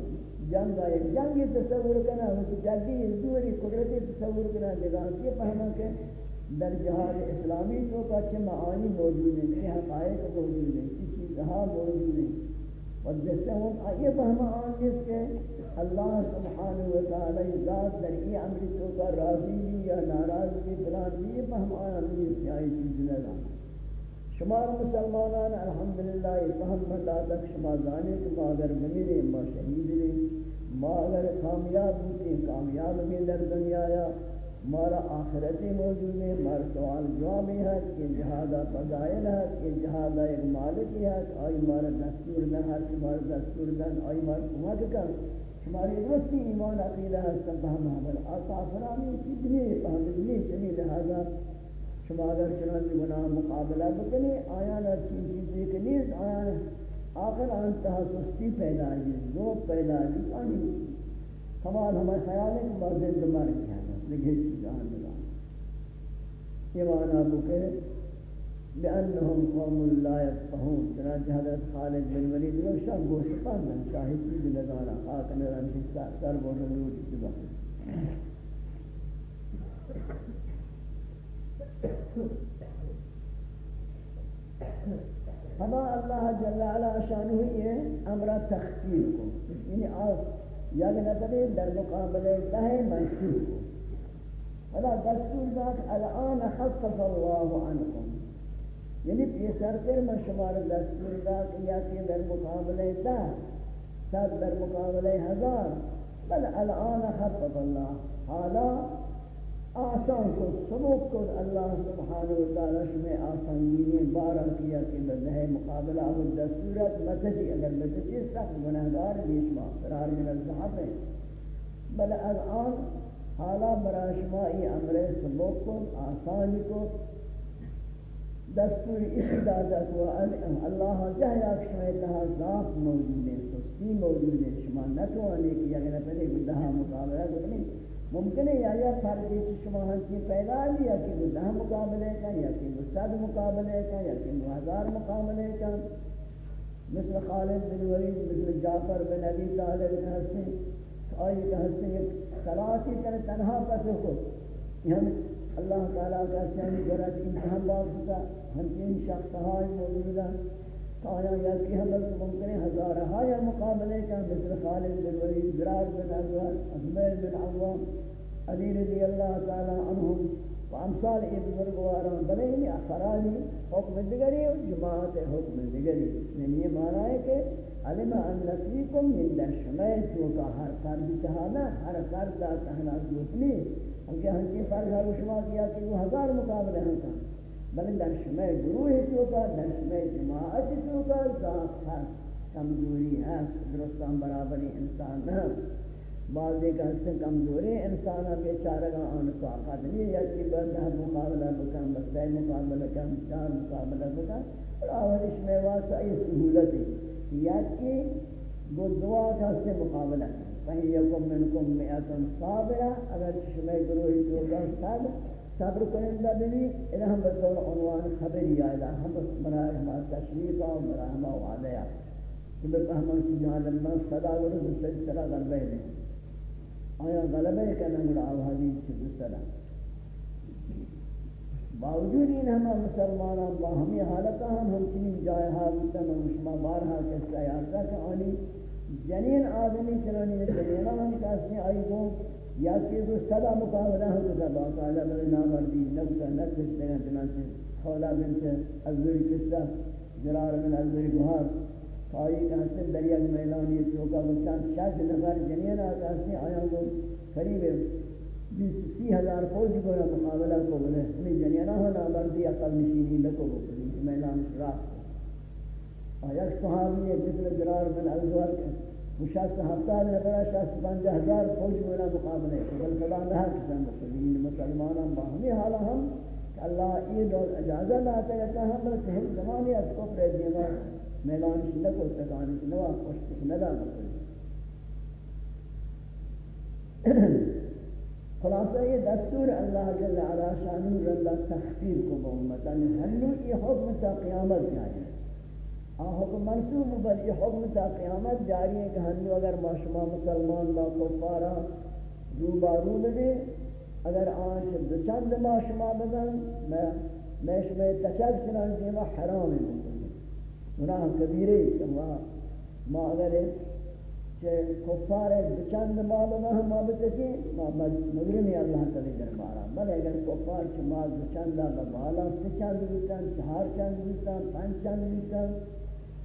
جنگ آئے جنگی تصور کرنا ہوتی جلدی دوری قدرتی تصور کرنا جگہ یہ پہنا کہ در جہاد اسلامی تو کچھ معانی موجود ہیں کہ حقائق موجود ہیں کسی جہاں موجود ہیں۔ اور جس سے ہم یہ پہنا آن جس کے اللہ سبحانہ وتعالی ذات در یہ عمری تو کا راضی بھی یا ناراض بھی بلان بھی یہ پہنا آن ہمیں اس کی آئی چیز لگا شمار مسلمانان، الحمدللہ، یہ فهم مدادک شما زانے کہ ما اگر بمیرے ما شہید رہے، ما اگر کامیاب ہوتے، کامیاب بھی در دنیا یا مارا آخرتی موجود ہے، مارا سوال جواب ہے، کہ جہادہ فضائل ہے کہ جہادہ ایک مالک ہے، آئی مارا دستور نہ ہے کہ مارا دستور نہ، آئی مارا کمک کر ہماری رستی ایمان عقیدہ ہے، سب ہم حضر آسافرانی کتنی فہمدنی چنی لہذا شما اگر چنان گناہ مقابلہ بکنی آیا نہ چیز چیزی کہ نیز آیا آخر آن تہا سستی پیدا ہے ذوق پیدا ہے آنی. کمال ہمیں خیال ہے کہ بعض زند مر گیا لگے چیز آن لگا یہ معنی بکے لأنهم قوم لا يفقهون چنانچہ حضرت خالد بن ولید رو شاہ گوشتان من شاہی چیز لگانا خاک نرم حصہ سر بوٹن روٹ چبا ہما اللہ جل علا شانہ یہ امرہ تخفیر کو یعنی آس یک نظرے در مقابلے دہے منصور کو ہما دستور ذات الان خصف اللہ عنکم یعنی پیسر پر من شمار دستور ذات یا کہ در مقابلے دہ سب در مقابلے ہزار بل الان خصف اللہ حالا آسان کو سبوک کو اللہ سبحانہ وتعالی شمی آسان آسانگینی بارا کیا کہ بدہ مقابلہ و دستورت مسجی اگر مسجی سخت گناہگار بیشما فرار من الزحف ہے بل الان حالا برا شمائی امر سبوک کو آسانی کو دستور احدادت و اللہ جہیا شمی تہا ذات موجود ہے سستی موجود ہے شما نتوانے کہ اگر پہلے بدہ مقابلہ کرنے ممکن ہے یا یا فرق شما ہنسی پیدا لیا کہ وہ دہ مقابلے کا یا کہ وہ صد مقابلے کا یا کہ وہ ہزار مقابلے کا مثل خالد بن ولید، مثل جعفر بن ابی طالب کا حسن آئی کا حسن ایک صلاحی طرح تنہا پس ہو کہ ہم اللہ تعالیٰ کا چین گرد انتہا باز کا ہم تین شخص ہائی موجودہ آیا یا کہ ہم ممکن ہے ہزارہ یا مقابلے کا مثل خالد بن ولید براد بن عزوال عثمان بن عوام، علی رضی اللہ تعالی عنہم و امثال یہ بزرگواران، بلے ہی افرادی حکم دگری و جماعت حکم دگری یعنی یہ معنی ہے کہ علم ان نفیکم من در شمع چوکا ہر فرد چہانا ہر فرد دا کہنا دوسنی ہم کہ ہم فرد ہر شما کیا کہ وہ ہزار مقابلے ہیں۔ بلے در شمع گروہ چوکا در شمع جماعت چوکا ذات ہے کمزوری ہے درستان برابری انسان ہے بعض ایک حصہ کمزوری انسان ہے بیچارگا آن طاقت نہیں ہے کہ بندہ مقابلہ بکن بستے مقابلہ کن چار مقابلہ بکن۔ اور آورش میں واسطہ یہ سہولت ہے۔ یا کہ وہ دعا کا سے مقابلہ۔ فَهِيَكُمْ مِنْكُمْ مِئَةٌ صَابِرَةٌ، اگر شمع گروہی توقع صبر صبر کنندہ بھی انہا ہم بطور عنوان خبری آئیلا ہم برای ہمارا تشریفہ و برای ہمارا وعدیا کہ بفہمان کی جہاں لما صدا ورد سجد صدا غلبہ دیں آیا غلبہ کہنا مڑا آوازی چھو صدا باوجود این ہم مسلمانان با ہمی حالتا ہم ہم چنین جائے حالتا ہم شما بارہا کسا یارتا کہ آنی جنین آدمی چنانی جنینان ہم کسی آئی کو یا کہ وہ صدا مقابلہ ہو تو باقاعدہ بلے نامردی نفسہ نفس دینا چنانچہ خولا بنت ازوری قصہ جرار من ازوری گوھار کاری کہ حسن دریا میلانی چوکا بچان شاک نفر جنین آتا آدمی آیا کو قریب بیس سی ہزار فوج کو مقابلہ کو بولے ہمیں جنینا ہونا مردی اقل نشینی لکو بکلی میدان شراف آیا صحابی ہے جسر جرار بن الزوار کے مشاہد ہفتہ نفرہ شاہد پنجہ ہزار فوج کو مقابلے بل فلا نہ کسان بکلی مسلمانا باہمی حالا ہم کہ اللہ عید اور اجازہ لاتا ہے کہ ہم بلکہ زمانی از کفر دینا میدان شلکو تکانی نوا خوشت ندا بکلی خلاصہ یہ دستور اللہ جل علا شانو رندہ تخفیر کو بہمتا نحلو یہ یعنی حکم تا قیامت جاری. ہے آن حکم منصوب بل یہ حکم تا قیامت جاری ہے کہ ہنو اگر معشما مسلمان با کفارا روبارو دے اگر آن شد چند معشما بدن میں شمی تچک سنان جیما حرام ہے۔ گناہ کبیرے ما اگر کہ کفار بچند مال نہ ہم بتکی ما مغرمی اللہ تعالی دربارہ۔ بل اگر کفار چ مال بچند بالا چند بیتن چہار چند بیتن پانچ چند بیتن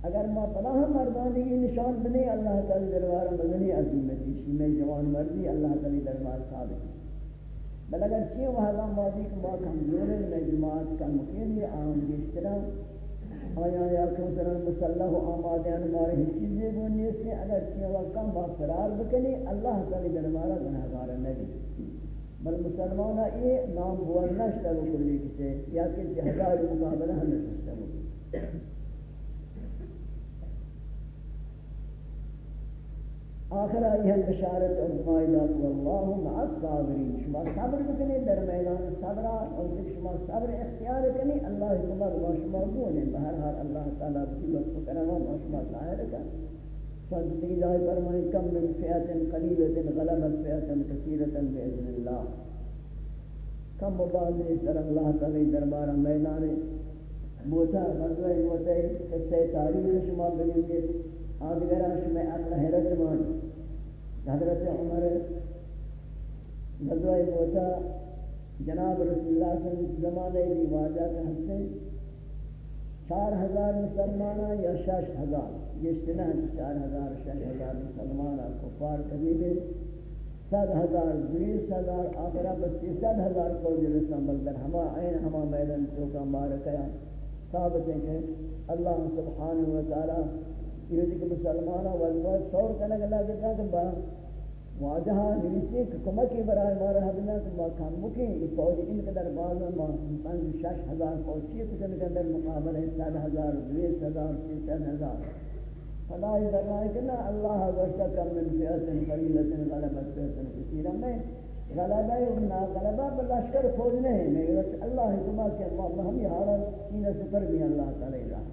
اگر ما پناہ مردانی کی نشان بنے، اللہ تعالی دربارہ مدنی عظیمتی شی جوان مردی اللہ تعالی دربار ثابت بل اگر چی وحلا ماضی کو ما کمزور میں جماعت کا مکین یہ عام گشترا آیا یا کہ مثلا مسلح و آمادیان مارے ہی چیزیں بونی اس سے اگر چیئے وقت با فرار بکنی، اللہ تعالی دربارہ گناہگار نبی۔ بل مسلمانہ یہ نام بول نشتا بکلی کسی یا کہ جہدار مقابلہ ہم نشتا بکلی۔ آخر آئی ہے بشارت اور مائدات واللہ مع الصابرین شما صبر بکنی در میدان صبر اور جب شما صبر اختیار کنی، اللہ تمہر و شما بونے. بہر حال اللہ تعالیٰ بکی لطف کرم و شما ظاہر کر شاید تکی فرمائی، کم من فیعت قلیلت غلبت فیعت کثیرت بإذن اللہ. کم مبادی سر اللہ تعالی دربارہ میدان موتا غزوہ موتا قصہ تاریخ شما بگنگی آدگرش میں اقل حیرت مانی۔ حضرت عمر غزوہ موتا جناب رسول اللہ صلی اللہ علیہ وسلم زمانے دی واجہ کا حسن چار ہزار مسلمانہ یا شش ہزار؟ یہ اشتنا ہے۔ چار ہزار، شش ہزار مسلمانہ کفار قبیلے سد ہزار بیس ہزار آخرہ بسی سد ہزار فوج رسول بلدر ہما عین، ہما میدن چوکا مارکیا ثابت ہے کہ اللہ سبحانہ وتعالی یہ کہ مسلمانہ والوہ شور کرنے کے لیے کہتا کہ با واجہا نویسی کہ کمکی برای مارا حدنا کہ با کام مکی، یہ فوج ان قدر بازا ما پنج شش ہزار فوجی کچھ کے اندر مقابل ہے سات ہزار بیس ہزار سی ہزار۔ فلاحی در رہا کہ نا اللہ گوشتا کم من فیعتن قلیلتن غلبت فیعتن کثیرا میں غلبہ نا غلبہ بلشکر فوج نہیں، میں اللہ حکمہ کہ اللہ ہم یہ حالا سینہ سپر بھی اللہ تعالی رہا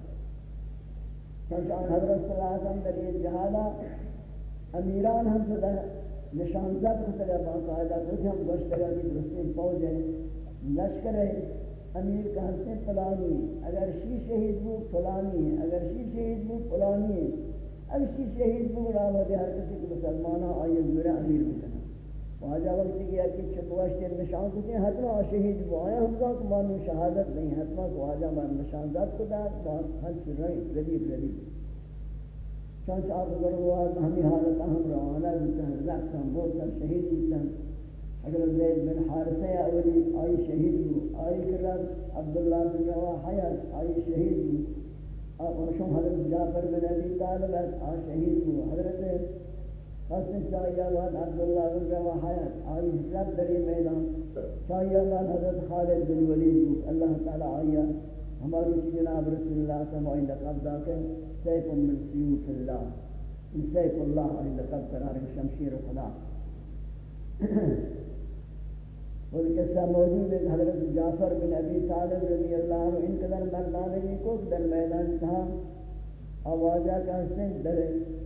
چونکہ حضرت صلی اللہ علیہ وسلم در یہ جہادہ امیران ہم سے نشان زد کو تلے باقاعدہ کچھ ہم گوشت گا کہ درستین فوج ہے لشکر ہے امیر کا ہنسے فلانی، اگر شی شہید بو فلانی ہے اگر شی شہید بو فلانی ہے اگر شی شہید بو راوہ دے ہر کسی کو مسلمانہ آئیے میرا امیر بکنا واجہ وقت کیا کہ چکواش کے نشان کو دیں حتما شہید بو آیا ہم کا مانو شہادت نہیں، حتما کو واجہ مان نشان ذات کو دار بہت ہنس رہی ردیب ردیب چونچہ آپ اگر وہ ہمیں حالت ہم روانہ بیتا ہے رکھتا ہم بولتا شہید بیتا اگر زید بن حارثہ اولی آئی شہید بو آئی کرد عبداللہ بن روا حیات آئی شہید بو آپ ارشم حضرت جعفر بن ابی طالب آئی شہید بو حضرت حسن اللہ عبداللہ بن روا حیات آئی حسرت دری میدان اللہ حضرت خالد بن ولید بو اللہ تعالی آئی ہماری جناب رسول اللہ وسلم لقب دا کہ سیف من سیوف اللہ سیف اللہ علی لقب قرار شمشیر خدا وہ قصہ موجود ہے حضرت جعفر بن ابی طالب رضی اللہ عنہ ان قدر مردانگی کو در میدان تھا آوازہ کا حسن در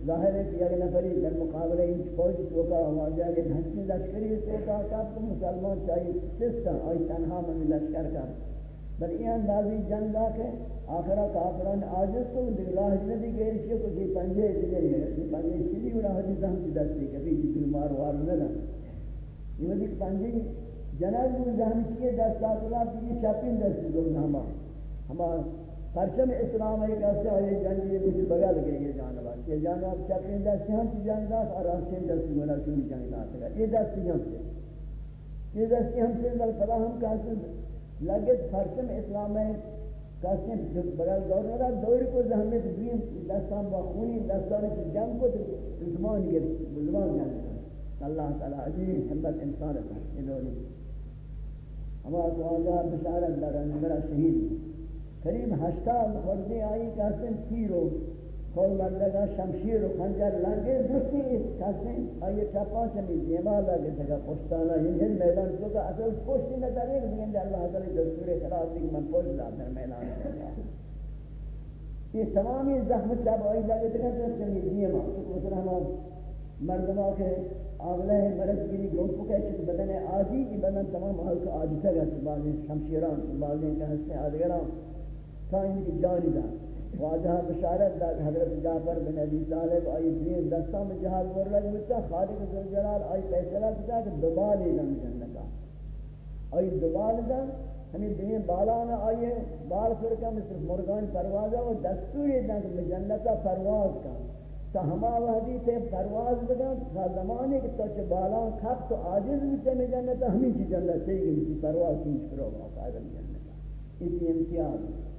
ظاہر ہے کہ یک نفری در مقابلہ ان فوج تو آوازہ کے دھنچی لشکری تو کا کب مسلمان چاہیے سستا آئی تنہا من لشکر کر بل این اندازی جنگ دا کہ آخرہ کافران آجز کو دیکھ راہ جنبی گئے شیئے کو کہ پنجے دیگے ہے یہ پنجے چلی اور حدیث ہم کی دستی کبھی جی مار وار نہ یہ وقت پنجے جناب کو ذہن کیے دستات اللہ کی چاپین دستی دو ناما ہمارا پرچم اسلام ہے کہ اسے آئے جنگ یہ کچھ بغل گئے یہ جانب یہ جانب چاپین دستی ہم کی جنگ دا اور آسین دستی منا چونی جنگ دا یہ دستی ہم سے۔ یہ دستی ہم سے بل فلا ہم کہتے ہیں لگت فرشم اسلام ہے، کسی بغیر دور نہ دور کو زحمت دین دستان با خونی، دستان کی جنگ کو زمان گر زمان جنگ اللہ تعالی عزیز ہمت انسان ہے، یہ دوری ہمارا تو آجا بشارت در میرا شہید۔ قریب ہشتاد خردی آئی کسی تیرو کل مردگا شمشیر و خنجر لگے درستی کسی آئیے چپا چلی دیما لگے تگا پشتانا یہ ہر میدان تو کا اصل پشتی نہ کرے لیکن کہ اللہ تعالی دستور خلاص دی من پوش دا در میدان یہ تمامی زحمت جب آئی لگے تگا چلی دیما مثلا ہم مردما کے آگلہ مرض گیری گروپ کو کہتے بدن آجی کی بدن تمام حال کا آجی تگا بعضی شمشیران، بعضی کا حصے آدگران تا کی جانی دا۔ واجہ بشارت دا حضرت جعفر بن ابی طالب آئی دین دستہ میں جہاد ور لگ بتا خالق ذوالجلال آئی فیصلہ کیا کہ دبال دم جنتا آئی دبال دم ہمیں دین بالا نہ آئیے بال فرقہ میں صرف مرغان پروازہ و دستوری دن کہ جنتا پرواز کا۔ تا ہما وحدی تے پرواز بگا، تا زمانے کہ تو چھ بالا کھپ تو عاجز بھی میں جنتا، ہمیں چھ جنتا چاہیے کہ پرواز کینچ کرو گا قائدہ جنتا۔ اسی امتیاز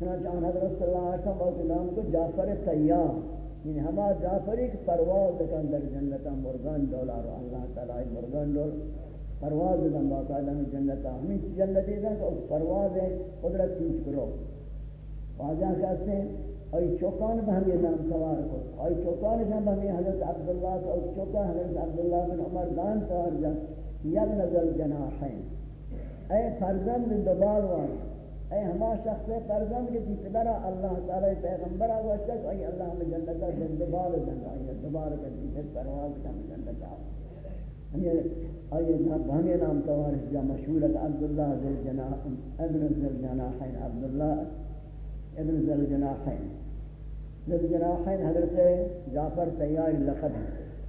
چنانچہ آن حضرت صلی اللہ علیہ وسلم کے نام کو جعفر تیار یعنی ہما جعفری کی پرواز دکن در جنتا مرغان ڈولا رو اللہ تعالی مرغان ڈول پرواز دکن باقاعدہ میں جنتا ہمیں جنتی دن تو پرواز ہے قدرت چیز کرو۔ واجہ کہتے ہیں اور چوکان بہمی نام سوار کو اور چوکان بہمی حضرت عبداللہ کو اور چوکان حضرت عبداللہ بن عمر دان سوار جا یک نزل جناحین۔ اے فرزند دبال وان اے ہما شخص فرزند کے جی تی پدرا اللہ تعالی پیغمبر آگوشتا کہ اے اللہ ہمیں جنت جنتا جن دبال جنتا آئیے دبال جی کا دیکھت پرواز کا ہمیں جنتا ہمیں اے آئیے ہمیں نام توارش جا مشہورت عبداللہ ذل جناح ابن ذل جناحین عبداللہ ابن ذل جناحین ذل جناحین حضرت جعفر تیار لقد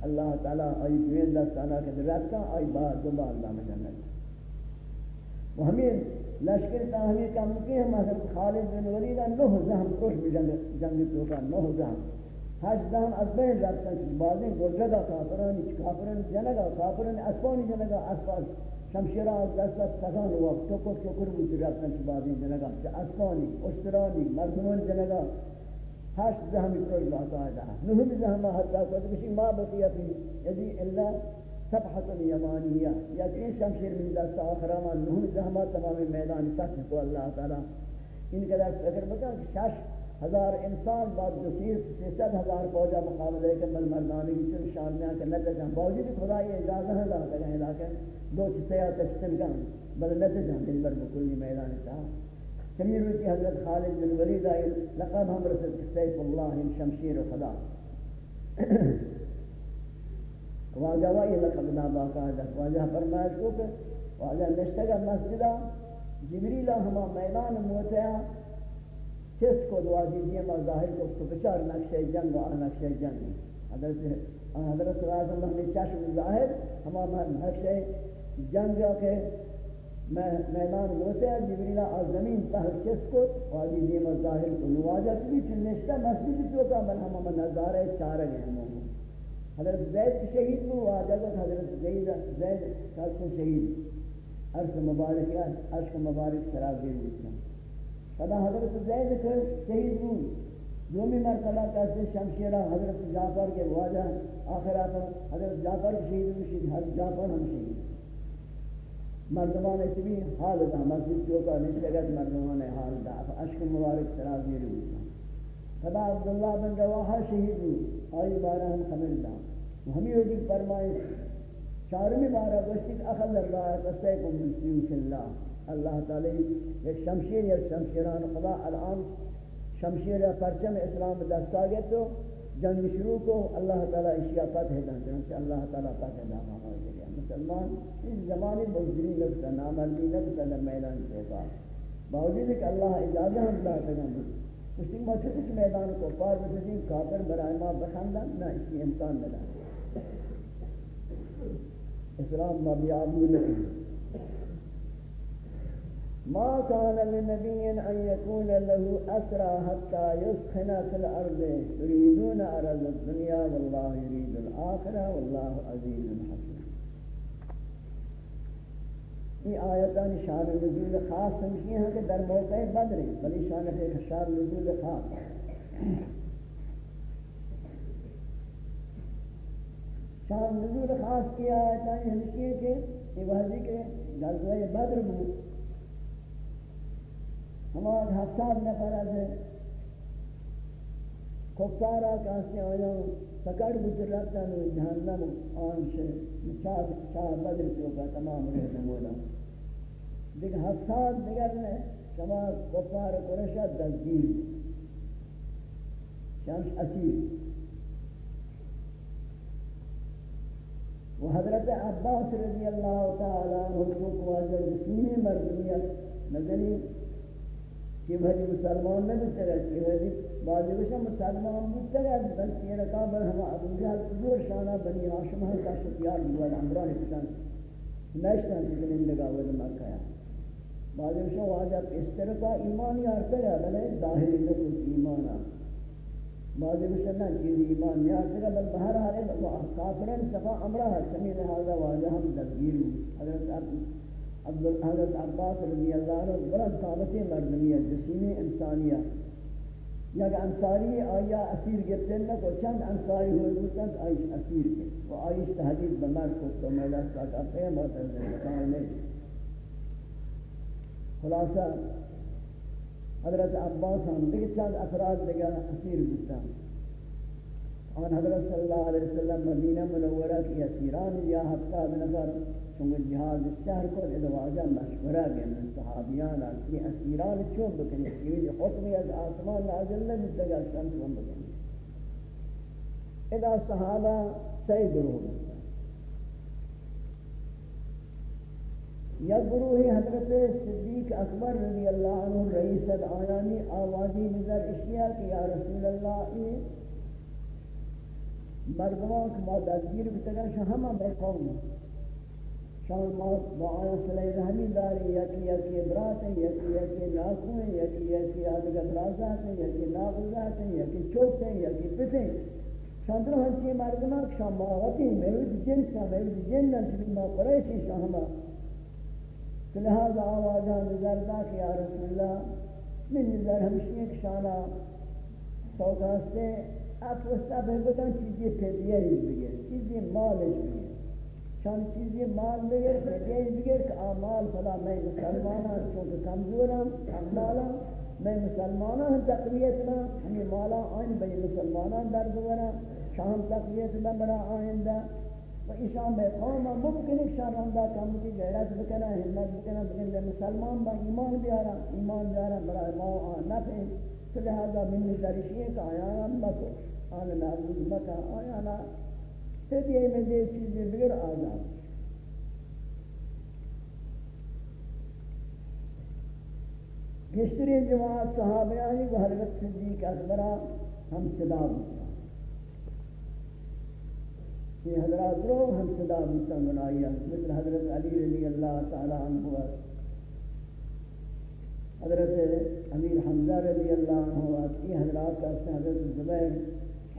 اللہ تعالی آئی دوین دستانا کے درکتا آئی، بعد دبال دام جنتا وہ ہمیں لشکر تاہمی کا مکی ہم حضرت خالد بن ولید نوہ زہم کش بھی جنگ توکا نوہ زہم حج زہم از بین رکھتا کہ بعضیں گرجگا کافرانی چھ کافران جنگا کافران اسپانی جنگا اسپان شمشیرہ از دستا تکان ہوا چکر چکر بوتی رکھتا کہ بعضیں جنگا چھ اسپانی اشترانی مردمان جنگا حج زہمی کش باقاعدہ نوہ زہم حتی کہ کسی ما بقیہ فی یدی اللہ صفحة اليمانية. يكين شمشير من دست آخر ما نهم زحمة تمام میدان فتح کو اللہ تعالی ان کے لیے فکر بکا کہ شش ہزار انسان بعد دو سیصد ہزار فوجہ مقابلے کے مل مردانی کی چن شان میں آکر نتجہ باوجود خدا یہ اجازہ ہے اللہ تعالی لیکن دو چسیا تشتن کن بل نتجہ دن بر بکلی میدان تا. کمی رویتی حضرت خالد بن ولید آئی، لقب ہم رسل سیف اللہ شمشیر خدا. واجہ وہی لقب نا باقاعدہ، واجہ فرمائش کو کہ واجہ نشتگا مسجدہ جبریلہ ہما میدان موتیا کس کو دعا دیجیے ما ظاہر کو تو بچار نقشہ جنگ و نقشہ جنگ۔ حضرت حضرت صلی اللہ نے چشم ظاہر، ہما نقشہ جنگ کے میدان موتیا جبریلہ آز زمین پہر کس کو واجی دیما ظاہر کو نواجہ بھی چنشتہ مسجد تو کا من ہما نظارہ چارگ ہیں۔ مومن حضرت زید شہید کو واجب حضرت زید زید کا شہید عرش مبارک ہے، عرش مبارک شراب دے دیتا خدا حضرت زید کو شہید کو دومی مرتبہ کہتے شمشیرہ حضرت جعفر کے واجہ آخرات حضرت جعفر شہید مشید حضرت جعفر ہم شہید مردمان اتبی حال دا مسجد چوکا نشتگت مردمان حال دا عشق مبارک شراب دے دیتا خدا عبداللہ بن رواحہ شہید ہوئی، آئی بارہ ہم خبر دا ہمیں ہوئی جی فرمائے، چارمی بارہ گوشتی اخل اللہ تسیکم من سیوش اللہ اللہ تعالی ایک شمشیر یا شمشیران خدا الان شمشیر یا پرچم اسلام دستا گئے تو جنگ شروع کو اللہ تعالی اشیاء فتح دن چنانچہ اللہ تعالی فتح دن آمار دے مسلمان اس زمانے بزدری لگتا نامردی لگتا در میدان سیفا باوجود کہ اللہ اجازہ ہم دا تگم اس ما چھوٹے میدان کو پار بسجیں کافر برائے ما بخندن، نہ اس کی امکان نہ اسلام ما بیابو نہیں ما كان لنبي أن يكون له أسرى حتى يسخن في الأرض يريدون أرض الدنيا والله يريد الآخرة والله عزيز حكيم یہ آیتان شان نزول خاص سمجھی ہیں کہ در موقع بدر ہیں بلی شان ہے شان نزول خاص شان نزول خاص کیا ہے ہمشی ہے کہ یہ وحدی کے غزوہ بدر بود۔ ہمارے ہفتاد نفر ہے کفارہ کاسی آیا پکڑ بچر رکھتا ہے جہنم آن سے چاہ چاہ بدر چوکا تمام رہتا مولا دیکھ ہفتاد نگر نے شما کفار قرشہ دزگیر شمس اسیر. و حضرت عباس رضی اللہ تعالی عنہ کو واجہ سینے مردمیت نظری کہ وہ مسلمان نہ بچے کہ وہ بعض وشم مسلمان بودتا ہے بلکہ یہ رقابر ہم ابو جہل زور شانہ بنی ہاشم ہے کا شتیار ہوا عمران پتن نشتن کہ زندگا وہ مکہ ہے بعض وشم واجہ اس طرح کا ایمان یار کرے، بلے ظاہری نہ ایمان ہے بعضی بشنا چیز ایمان نیاز دیگا بل بہر حالے کافرین صفا امرہ ہے سمی لہذا واجہ ہم دبگیر حضرت حضرت عباس رضی اللہ عنہ برد ثابتی مردمیت جسیمی انسانیہ یک انصاری آیا اسیر گفتن کو چند انصاری ہوئے بودن آئیش اسیر کے۔ وہ آئیش تحدید بمرد کو تو میلہ ساکا پہم ہوتا ہے خلاصہ، حضرت عباس ہم دیکھ چند افراد دیگر اسیر بودتا آن حضرت صلی اللہ علیہ وسلم مدینہ منورہ کی اسیران یا ہفتہ بنظر، چونکہ جہاز شہر کو ادواجہ مشورہ گئے، من صحابیان کی اسیران چون بکنی یہ حکمی از آسمان نازل نبی تگا شمس چون بکنی. ادا صحابہ سی گروہ یا گروہ حضرت صدیق اکبر رضی اللہ عنہ رئیس آیانی آوازی نظر اشیاء کہ یا رسول اللہ، یہ مردمان کہ ما دستگیر بتگا شہمہ بے قوم شان ما با آیا صلی رحمی داری، یکی یکی ابرات ہیں یکی یکی ناکو ہیں یکی یکی آدھگا درازات ہیں یکی ناغذات ہیں یکی چوک ہیں یکی پتے شان در ہنچی مردمان کہ شان ماغتی میوید جنس ہیں میوید جن جنن ما قریشی شہمہ لہذا آوازہ نظر دا کہ یا رسول اللہ من نظر ہمشی ایک شانہ سوگاستے آپ وستا بہتاں چیزی پیدیہ ہی بگر چیزی مال ہی بگر شان چیزی مال بگر پیدیہ ہی بگر کہ آمال فلا میں مسلمانہ چونکہ کمزورم امالا میں مسلمانہ ہم، تقویت نا ہمیں مالا آئین بھئی مسلمانہ درد ورا شام تقویت نا برا آئندہ۔ و ایشان به قوم ممکن ہے شرمنده کم کی غیرت بکنه همت بکنه بکنه مسلمان با ایمان بیارن ایمان بیارن برای ما آن نفع. تو لہذا من نظرشی کہ آیا مکو آن نابود مکا آیا نا تدیئے میں دے چیزیں بگر آزاد گشتری جماعت صحابیانی و حضرت صدیق اکبرہ ہم صدا بکتا یہ حضرات رو ہم صدا بودتا منایا مثل حضرت علی رضی اللہ تعالی عنہ حضرت امیر حمزہ رضی اللہ عنہ کی حضرات کا حضرت زبیر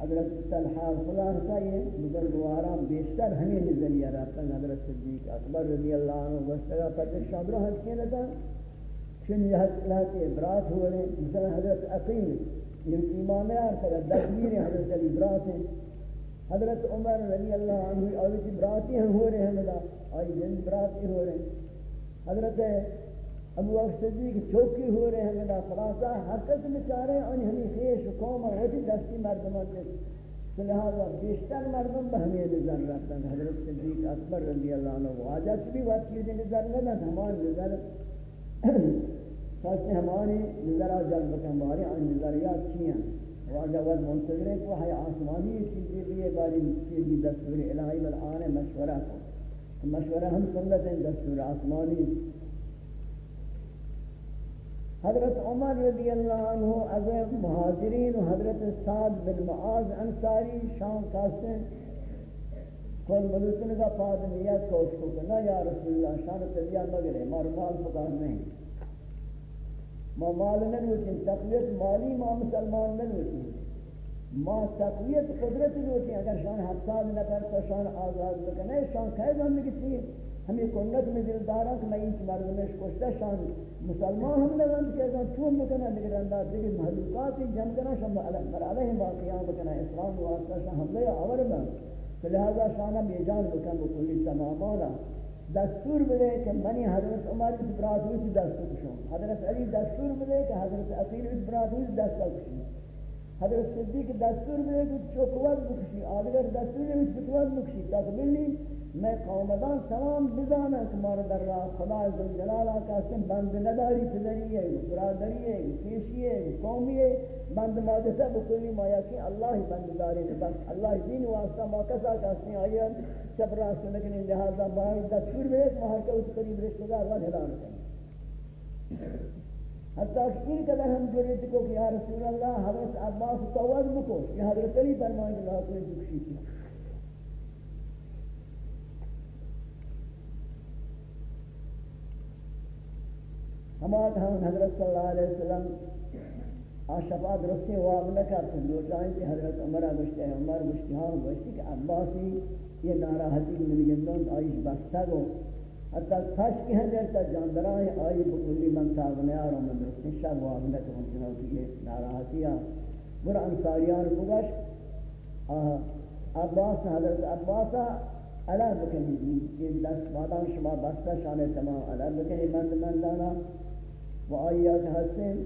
حضرت طلحہ خدا رہتا یہ بزرگوارا بیشتر ہمیں نظریہ رہتا ہے حضرت صدیق اکبر رضی اللہ عنہ وستگا فتح شابرہ حج کیا لتا چن یہ حضرت کے ابرات ہوئے مثل حضرت عقیل، یہ امام ایمان ہے دکمیر حضرت علی ابرات ہیں۔ حضرت عمر رضی اللہ عنہ، اور کی براتی ہیں ہو رہے ہیں ملا آئی جن براتی ہو رہے ہیں۔ حضرت اب وقت صدیق چوکی ہو رہے ہیں ملا خلاصہ حرکت بچارے ان ہمیں خیش قوم اور ہوتی دستی مردمان نے لہذا بیشتر مردم بہمی نظر رکھتا ہے حضرت صدیق اکبر رضی اللہ عنہ واجہ بھی وقت چیزیں نظر نہ ہمان نظر خاصے ہماری نظر آجال بکن باری آن نظریات چیئیں واجہ وقت منتظر ہے کہ وہ آسمانی چیزیں بھی ہے، باری چیزی دستور الہی والآن مشورہ کو۔ مشورہ ہم سنت ہیں، دستور آسمانی۔ حضرت عمر رضی اللہ عنہ، از مہاجرین و حضرت سعد بن معاذ انصاری شام کاسے کل ملوکن کا پادمیت کوش کو کہ یا رسول اللہ، شان تلیہ مگرے مار مال فقار نہیں۔ ما مال نلوچیں تقویت مالی ما مسلمان نلوچیں ما تقویت قدرت لوچیں اگر شان حفظاد نفر تو شان آزاد بکنے شان کہے زندگی تھی ہمیں کنت میں دل دارا کہ میں انچ مردمش کشتا شان مسلمان ہم لگن کہ اگر چون بکنا دیگر انداز دیگر محلوقاتی جم کنا شم بر علیہ باقیان بکنا، اسلام واسطہ شان حملے آور بن لہذا شانہ بیجان بکن بکلی تمامانا دستور بلے کہ منی حضرت عمر کی برادری کی دستور کشوں حضرت علی دستور بلے کہ حضرت عقیل کی برادری کی دستور کشوں حضرت صدیق دستور بلے کہ چوکوات بکشی آدگر دستور بلے کہ چوکوات بکشی تاکہ میں قومدان تمام بزانا کمار در راہ خدا عزم جلالہ کا سن بند نداری پدری ہے، برادری ہے کیشی ہے، قومی ہے۔ بند مادتا بکلی مایا کی اللہ بند داری نے، بس اللہ دین واسطہ موقع کا سن آئیے چپ راست نکنی، لہذا باہر دستور میں ایک مہار کا اس قریب رشتہ دار اللہ ہدان کریں حتیٰ کہ ان قدر ہم جرد کو کہ یا رسول اللہ حضرت عباس تواد بکو یہ حضرت علی فرمائیں اللہ کو دکشی کی ہمارے ہاں حضرت صلی اللہ علیہ وسلم آشفا درستی واب نہ کرتے دو جائیں کہ حضرت عمرہ گشتے ہیں عمر گشتے ہاں گشتے کہ عباسی یہ ناراحتی کی ملی جندون آئیش بستا گو حتی تھاش کی ہیں دیرتا جاندرائیں آئی بکلی من تاغنے آرہ من درستی شب واب نہ کرتے چنہوں کی یہ ناراحتی آ برا انساریان بگشت عباس، حضرت عباسا علا بکنی. یہ دست بادان شما بستا شان تمام علا بکنی. مند مندانا و آیات حسن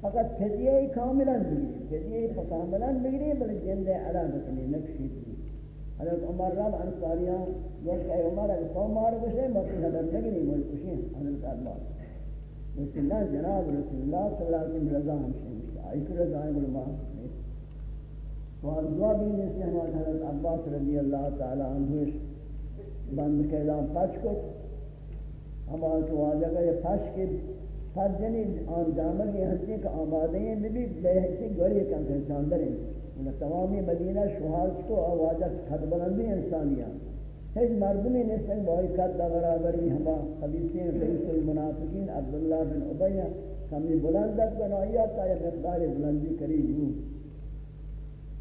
فقط فدیه کاملا بگیری. فدیه کاملا بگیری، بل جند علا بکنی. نکشی بگیری. حضرت عمر رب انصاریان گوشت اے عمر اگر قوم مار بشے مطلب حضرت نگنی ملک کشین حضرت اللہ۔ رسول اللہ جناب رسول اللہ صلی اللہ علیہ وسلم رضا ہمشہ مشتا آئی کہ رضا ہے علماء سوال دعا بھی نیسی ہمارے حضرت عباس رضی اللہ تعالی عنہ بند کے اعلان پچ کو۔ ہمارے کو واجہ کا یہ پچ کے ہر جنی آن جامل یہ ہستی کا آمادے ہیں بھی بے حسی گوری کم سے چاندر ہیں انہیں تمامی مدینہ شہاج کو آوازہ خط بلندی انسانیاں۔ ہیچ مردمی نسل بہت قد برابری ہما خبیصین رئیس المنافقین، عبداللہ بن عبیہ کمی بلندت بنائیہ تا یہ مقدار بلندی قریب ہوں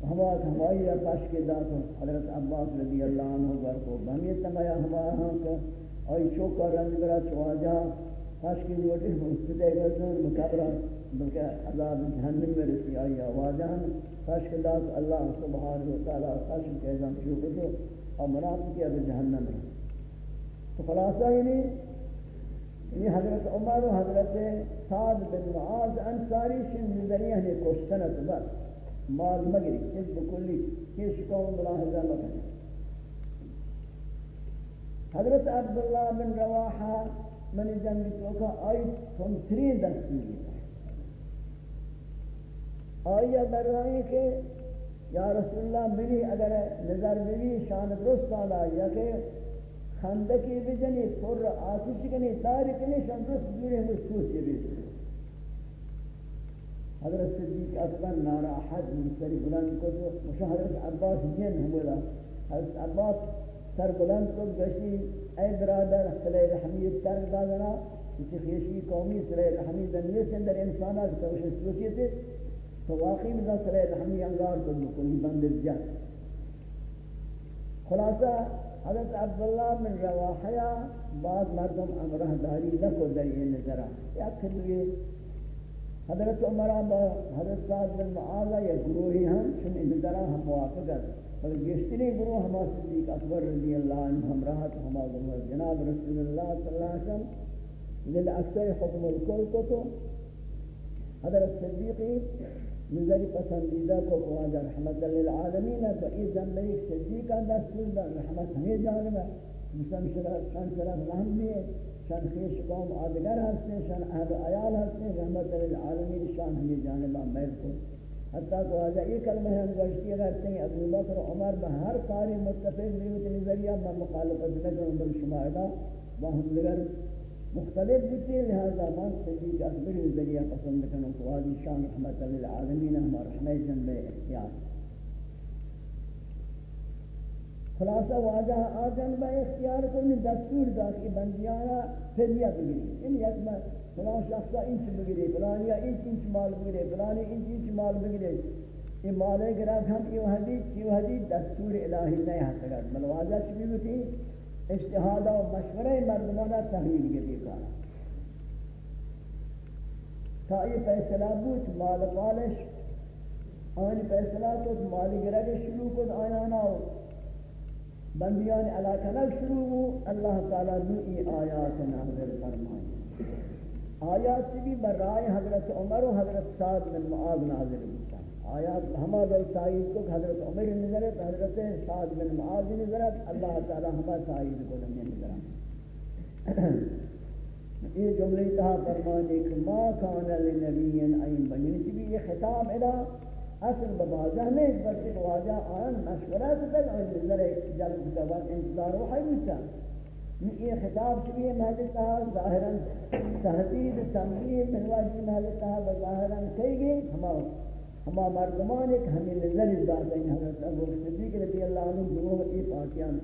ہما ہمائی پاش کے دات حضرت عباس رضی اللہ عنہ گر کو بہمیت تنگایا ہما ہاں کہ آئی چوکا رنج برا چواجہ خاص کی جو ہے مستدے گزن مقابلہ بلکہ عذاب جہنم میں رسی آئی آوازان خاص کے ذات اللہ سبحانہ و تعالی خاص کے اعظم شروع کرتے اور منافق کیا جہنم میں تو خلاصہ یعنی یہ حضرت عمر و حضرت سعد بن معاذ انصاری شن ذریعہ نے کوشتنت بس مال مگری اس بکلی کس قوم ملاحظہ مکنی حضرت عبداللہ بن رواحہ من جنگ تو کا آئی تم تری دستی آئی در رہی کہ یا رسول اللہ ملی اگر نظر ملی شان درست آلا یا کہ خندقی بجنی پر آتش کنی تارکنی شان درست جوری مستوس یہ بھی حضرت صدیق اکبر ناراحت منصری بلند کو تو مشاہدت عباس جن ہمولا حضرت عباس سر بلند کو گشی اے برادر صلی رحمیت کر دادنا، کسی خیشی قومی صلی رحمیت دنیا اندر انسانا کی توشی سلوکیت ہے تو واقعی میں صلی رحمی انگار کو بکلی بند جا. خلاصہ، حضرت عبداللہ من رواحیہ بعض مردم امرہ داری لکو در یہ نظرہ یا کھلوئے حضرت عمرہ با حضرت سعید بن معاذہ یا گروہی ہم چن نظرہ ہم موافق ہے بل گشتری گروہ ہما صدیق اکبر رضی اللہ عنہ ہمراہت ہما جناب رسول اللہ صلی اللہ علیہ وسلم للأكثر حكم الكل كتو حضرت صدیقی نظری پسندیدہ کو قرآن رحمت للعالمین تو ای ذنبه ایک صدیقہ دستور دا رحمت ہمیں جانب ہے مثلا شان شرف رحم بھی ہے شان خیش قوم آدگر ہستے شان اہل عیال ہستے رحمت للعالمین شان ہمیں جانبہ میل کو حتیٰ کہ واجہ یہ کلمہ ہم گوشتی رہتے ہیں، ابو بکر و عمر بہر کاری متفق لیوت نظریہ میں مخالفت نکروں بل شمائدہ وہم لگر مختلف بودتے لہذا من صدیق اکبر ذریعہ پسند کنوں کو واجی شان رحمت للعالمین ہمارا رحمہ جنب اختیار خلاصہ واجہ آجن با اختیار کرنے، دستور دا کہ بندیانا فدیہ بگیری ان یک میں فلان شخصا انچ بگیری فلانیا انچ انچ مال بگیری فلانی انچ انچ مال بگیری یہ مالے گراد ہم یہ حدیث یہ حدیث دستور الہی نہیں حق کرد بل واجہ چبی ہوتی و مشورہ مردمانہ تحلیل کے دیکھانا تا یہ فیصلہ بود، مال پالش آنی فیصلہ تو مالی گرد شروع کن آیانا بندیان علاقہ نہ شروع ہو، اللہ تعالیٰ دو ای آیات نازل فرمائے۔ آیات بھی برائے حضرت عمر و حضرت سعد بن معاذ نازل ہوتا آیات ہما دل تائید کو حضرت عمر نظرت، حضرت سعد بن معاذ نظرت، اللہ تعالیٰ ہما تائید کو لمن نظرت۔ یہ جملے کہا فرمانے کہ ما کان لنبی این بنی بھی یہ خطاب الہ اصل بواجہ نہیں، بلکہ بواجہ آن مشورہ تک آن نظر جلد جواب انتظار و حیوتا یہ خطاب چلی محل کہا ظاہراً تحدید تنبیہ من واجی محل کہا بظاہراً کئی گئی، ہما ہما مردمان ایک ہمیں نظر ذات ہیں حضرت ابو صدیق رضی اللہ عنہ دروہ ای پاکیان